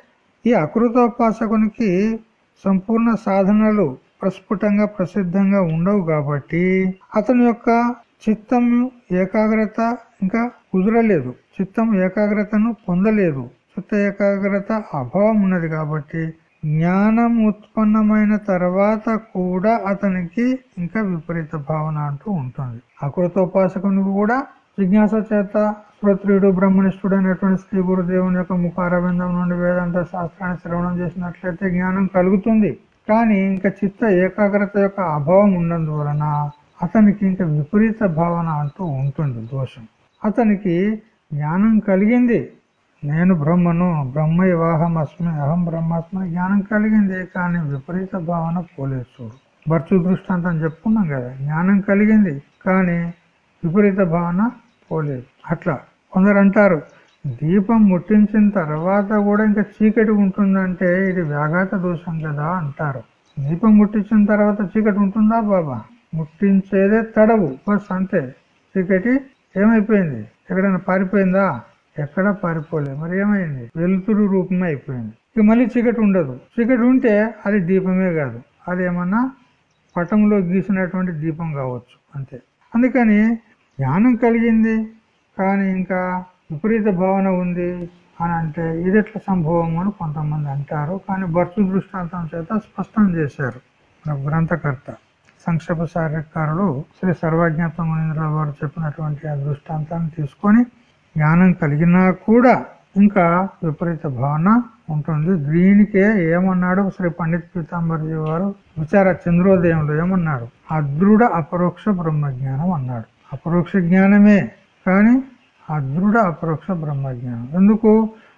ఈ అకృతోపాసకునికి సంపూర్ణ సాధనలు ప్రస్ఫుటంగా ప్రసిద్ధంగా ఉండవు కాబట్టి అతని యొక్క చిత్తం ఏకాగ్రత ఇంకా కుదరలేదు. చిత్తం ఏకాగ్రతను పొందలేదు. చిత్త ఏకాగ్రత అభావం ఉన్నది కాబట్టి జ్ఞానం ఉత్పన్నమైన తర్వాత కూడా అతనికి ఇంకా విపరీత భావన అంటూ ఉంటుంది. అకృతోపాసకునికి కూడా జిజ్ఞాస చేత శ్రోత్రియుడు బ్రహ్మనిష్ఠుడు అనేటువంటి శ్రీ గురుదేవుని యొక్క ముఖారవిందం నుండి వేదాంత శాస్త్రాన్ని శ్రవణం చేసినట్లయితే జ్ఞానం కలుగుతుంది. కానీ ఇంకా చిత్త ఏకాగ్రత యొక్క అభావం ఉన్నందువలన అతనికి ఇంకా విపరీత భావన అంటూ ఉంటుంది దోషం. అతనికి జ్ఞానం కలిగింది. నేను బ్రహ్మను బ్రహ్మ వివాహం అస్మి అహం బ్రహ్మాస్మి జ్ఞానం కలిగింది. కానీ విపరీత భావన పోలేదు చూడు. భర్చు దృష్టాంతం చెప్పుకున్నాం కదా జ్ఞానం కలిగింది. కానీ విపరీత భావన పోలేదు. అట్లా కొందరు అంటారు దీపం ముట్టించిన తర్వాత కూడా ఇంకా చీకటి ఉంటుందంటే ఇది వ్యాఘాత దోషం కదా అంటారు. దీపం ముట్టించిన తర్వాత చీకటి ఉంటుందా బాబా? ముట్టించేదే తడవు. బస్ అంతే. చీకటి ఏమైపోయింది? ఎక్కడైనా పారిపోయిందా? ఎక్కడ పారిపోలేదు మరి ఏమైంది? వెలుతురు రూపమే అయిపోయింది. ఇక మళ్ళీ చీకటి ఉండదు. చీకటి ఉంటే అది దీపమే కాదు. అది ఏమన్నా పటంలో గీసినటువంటి దీపం కావచ్చు. అంతే. అందుకని జ్ఞానం కలిగింది. కానీ ఇంకా విపరీత భావన ఉంది అని అంటే ఇది ఎట్లా సంభవం అని కొంతమంది అంటారు. కానీ భర్తు దృష్టాంతం చేత స్పష్టం చేశారు. గ్రంథకర్త సంక్షేప శారీరకారులు శ్రీ సర్వజ్ఞాత మునీంద్ర వారు చెప్పినటువంటి ఆ దృష్టాంతాన్ని తీసుకొని జ్ఞానం కలిగినా కూడా ఇంకా విపరీత భావన ఉంటుంది. దీనికే ఏమన్నాడు శ్రీ పండిత్ పీతాంబర్జీ వారు విచార చంద్రోదయంలో ఏమన్నాడు అదృఢ అపరోక్ష బ్రహ్మజ్ఞానం అన్నాడు. అపరోక్ష జ్ఞానమే కానీ అదృఢ అపరోక్ష బ్రహ్మజ్ఞానం ఎందుకు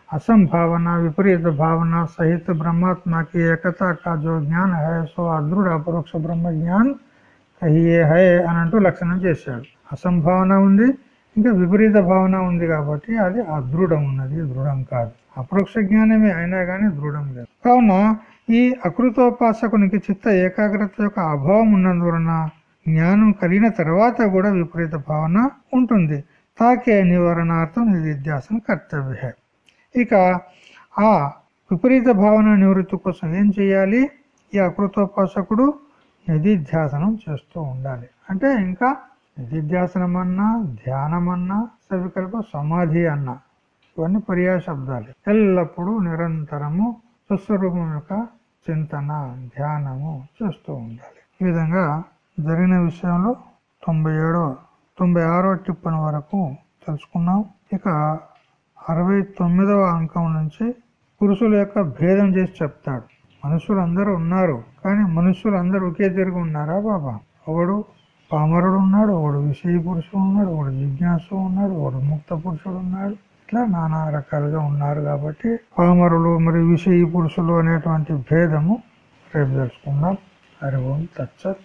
असंभावना विपरीत भावना सहित ब्रह्मात्मा की एकता का जो ज्ञान है సో అదృఢ అపరోక్ష బ్రహ్మ జ్ఞాన్ కహియే హై అని అంటూ లక్షణం చేశాడు అసంభావన ఉంది ఇంకా విపరీత భావన ఉంది కాబట్టి అది అదృఢం ఉన్నది దృఢం కాదు అపరోక్ష జ్ఞానమే అయినా కానీ దృఢం లేదు కావున ఈ అకృతోపాసకునికి చిత్త ఏకాగ్రత యొక్క అభావం ఉన్నందువలన జ్ఞానం కలిగిన తర్వాత కూడా విపరీత భావన ఉంటుంది తాకే నివారణార్థం నిధిధ్యాసన కర్తవ్య. ఇక ఆ విపరీత భావన నివృత్తి కోసం ఏం చేయాలి? ఈ అకృతోపాసకుడు నిధిధ్యాసనం చేస్తూ ఉండాలి. అంటే ఇంకా నిధిధ్యాసనం అన్నా ధ్యానం సవికల్ప సమాధి అన్నా ఇవన్నీ పర్యాశబ్దాలు ఎల్లప్పుడూ నిరంతరము స్వస్వరూపం యొక్క చింతన ధ్యానము చేస్తూ ఉండాలి. ఈ విధంగా జరిగిన విషయంలో తొంభై ఏడో తొంభై ఆరో టిప్పని వరకు తెలుసుకున్నాం ఇక అరవై తొమ్మిదవ అంకం నుంచి పురుషుల యొక్క భేదం చేసి చెప్తాడు. మనుషులు అందరూ ఉన్నారు కానీ మనుషులు అందరూ ఒకే తిరిగి ఉన్నారా బాబా? ఒకడు పామరుడు ఉన్నాడు ఒకడు విషయ పురుషుడు ఉన్నాడు ఒకడు జిజ్ఞాసు ఉన్నాడు ఒకడు ముక్త పురుషుడు ఉన్నాడు. ఇట్లా నానా రకాలుగా ఉన్నారు కాబట్టి పామరులు మరి విషయ పురుషులు అనేటువంటి భేదము రేపు తెలుసుకుందాం. హరి ఓం తచ్చత్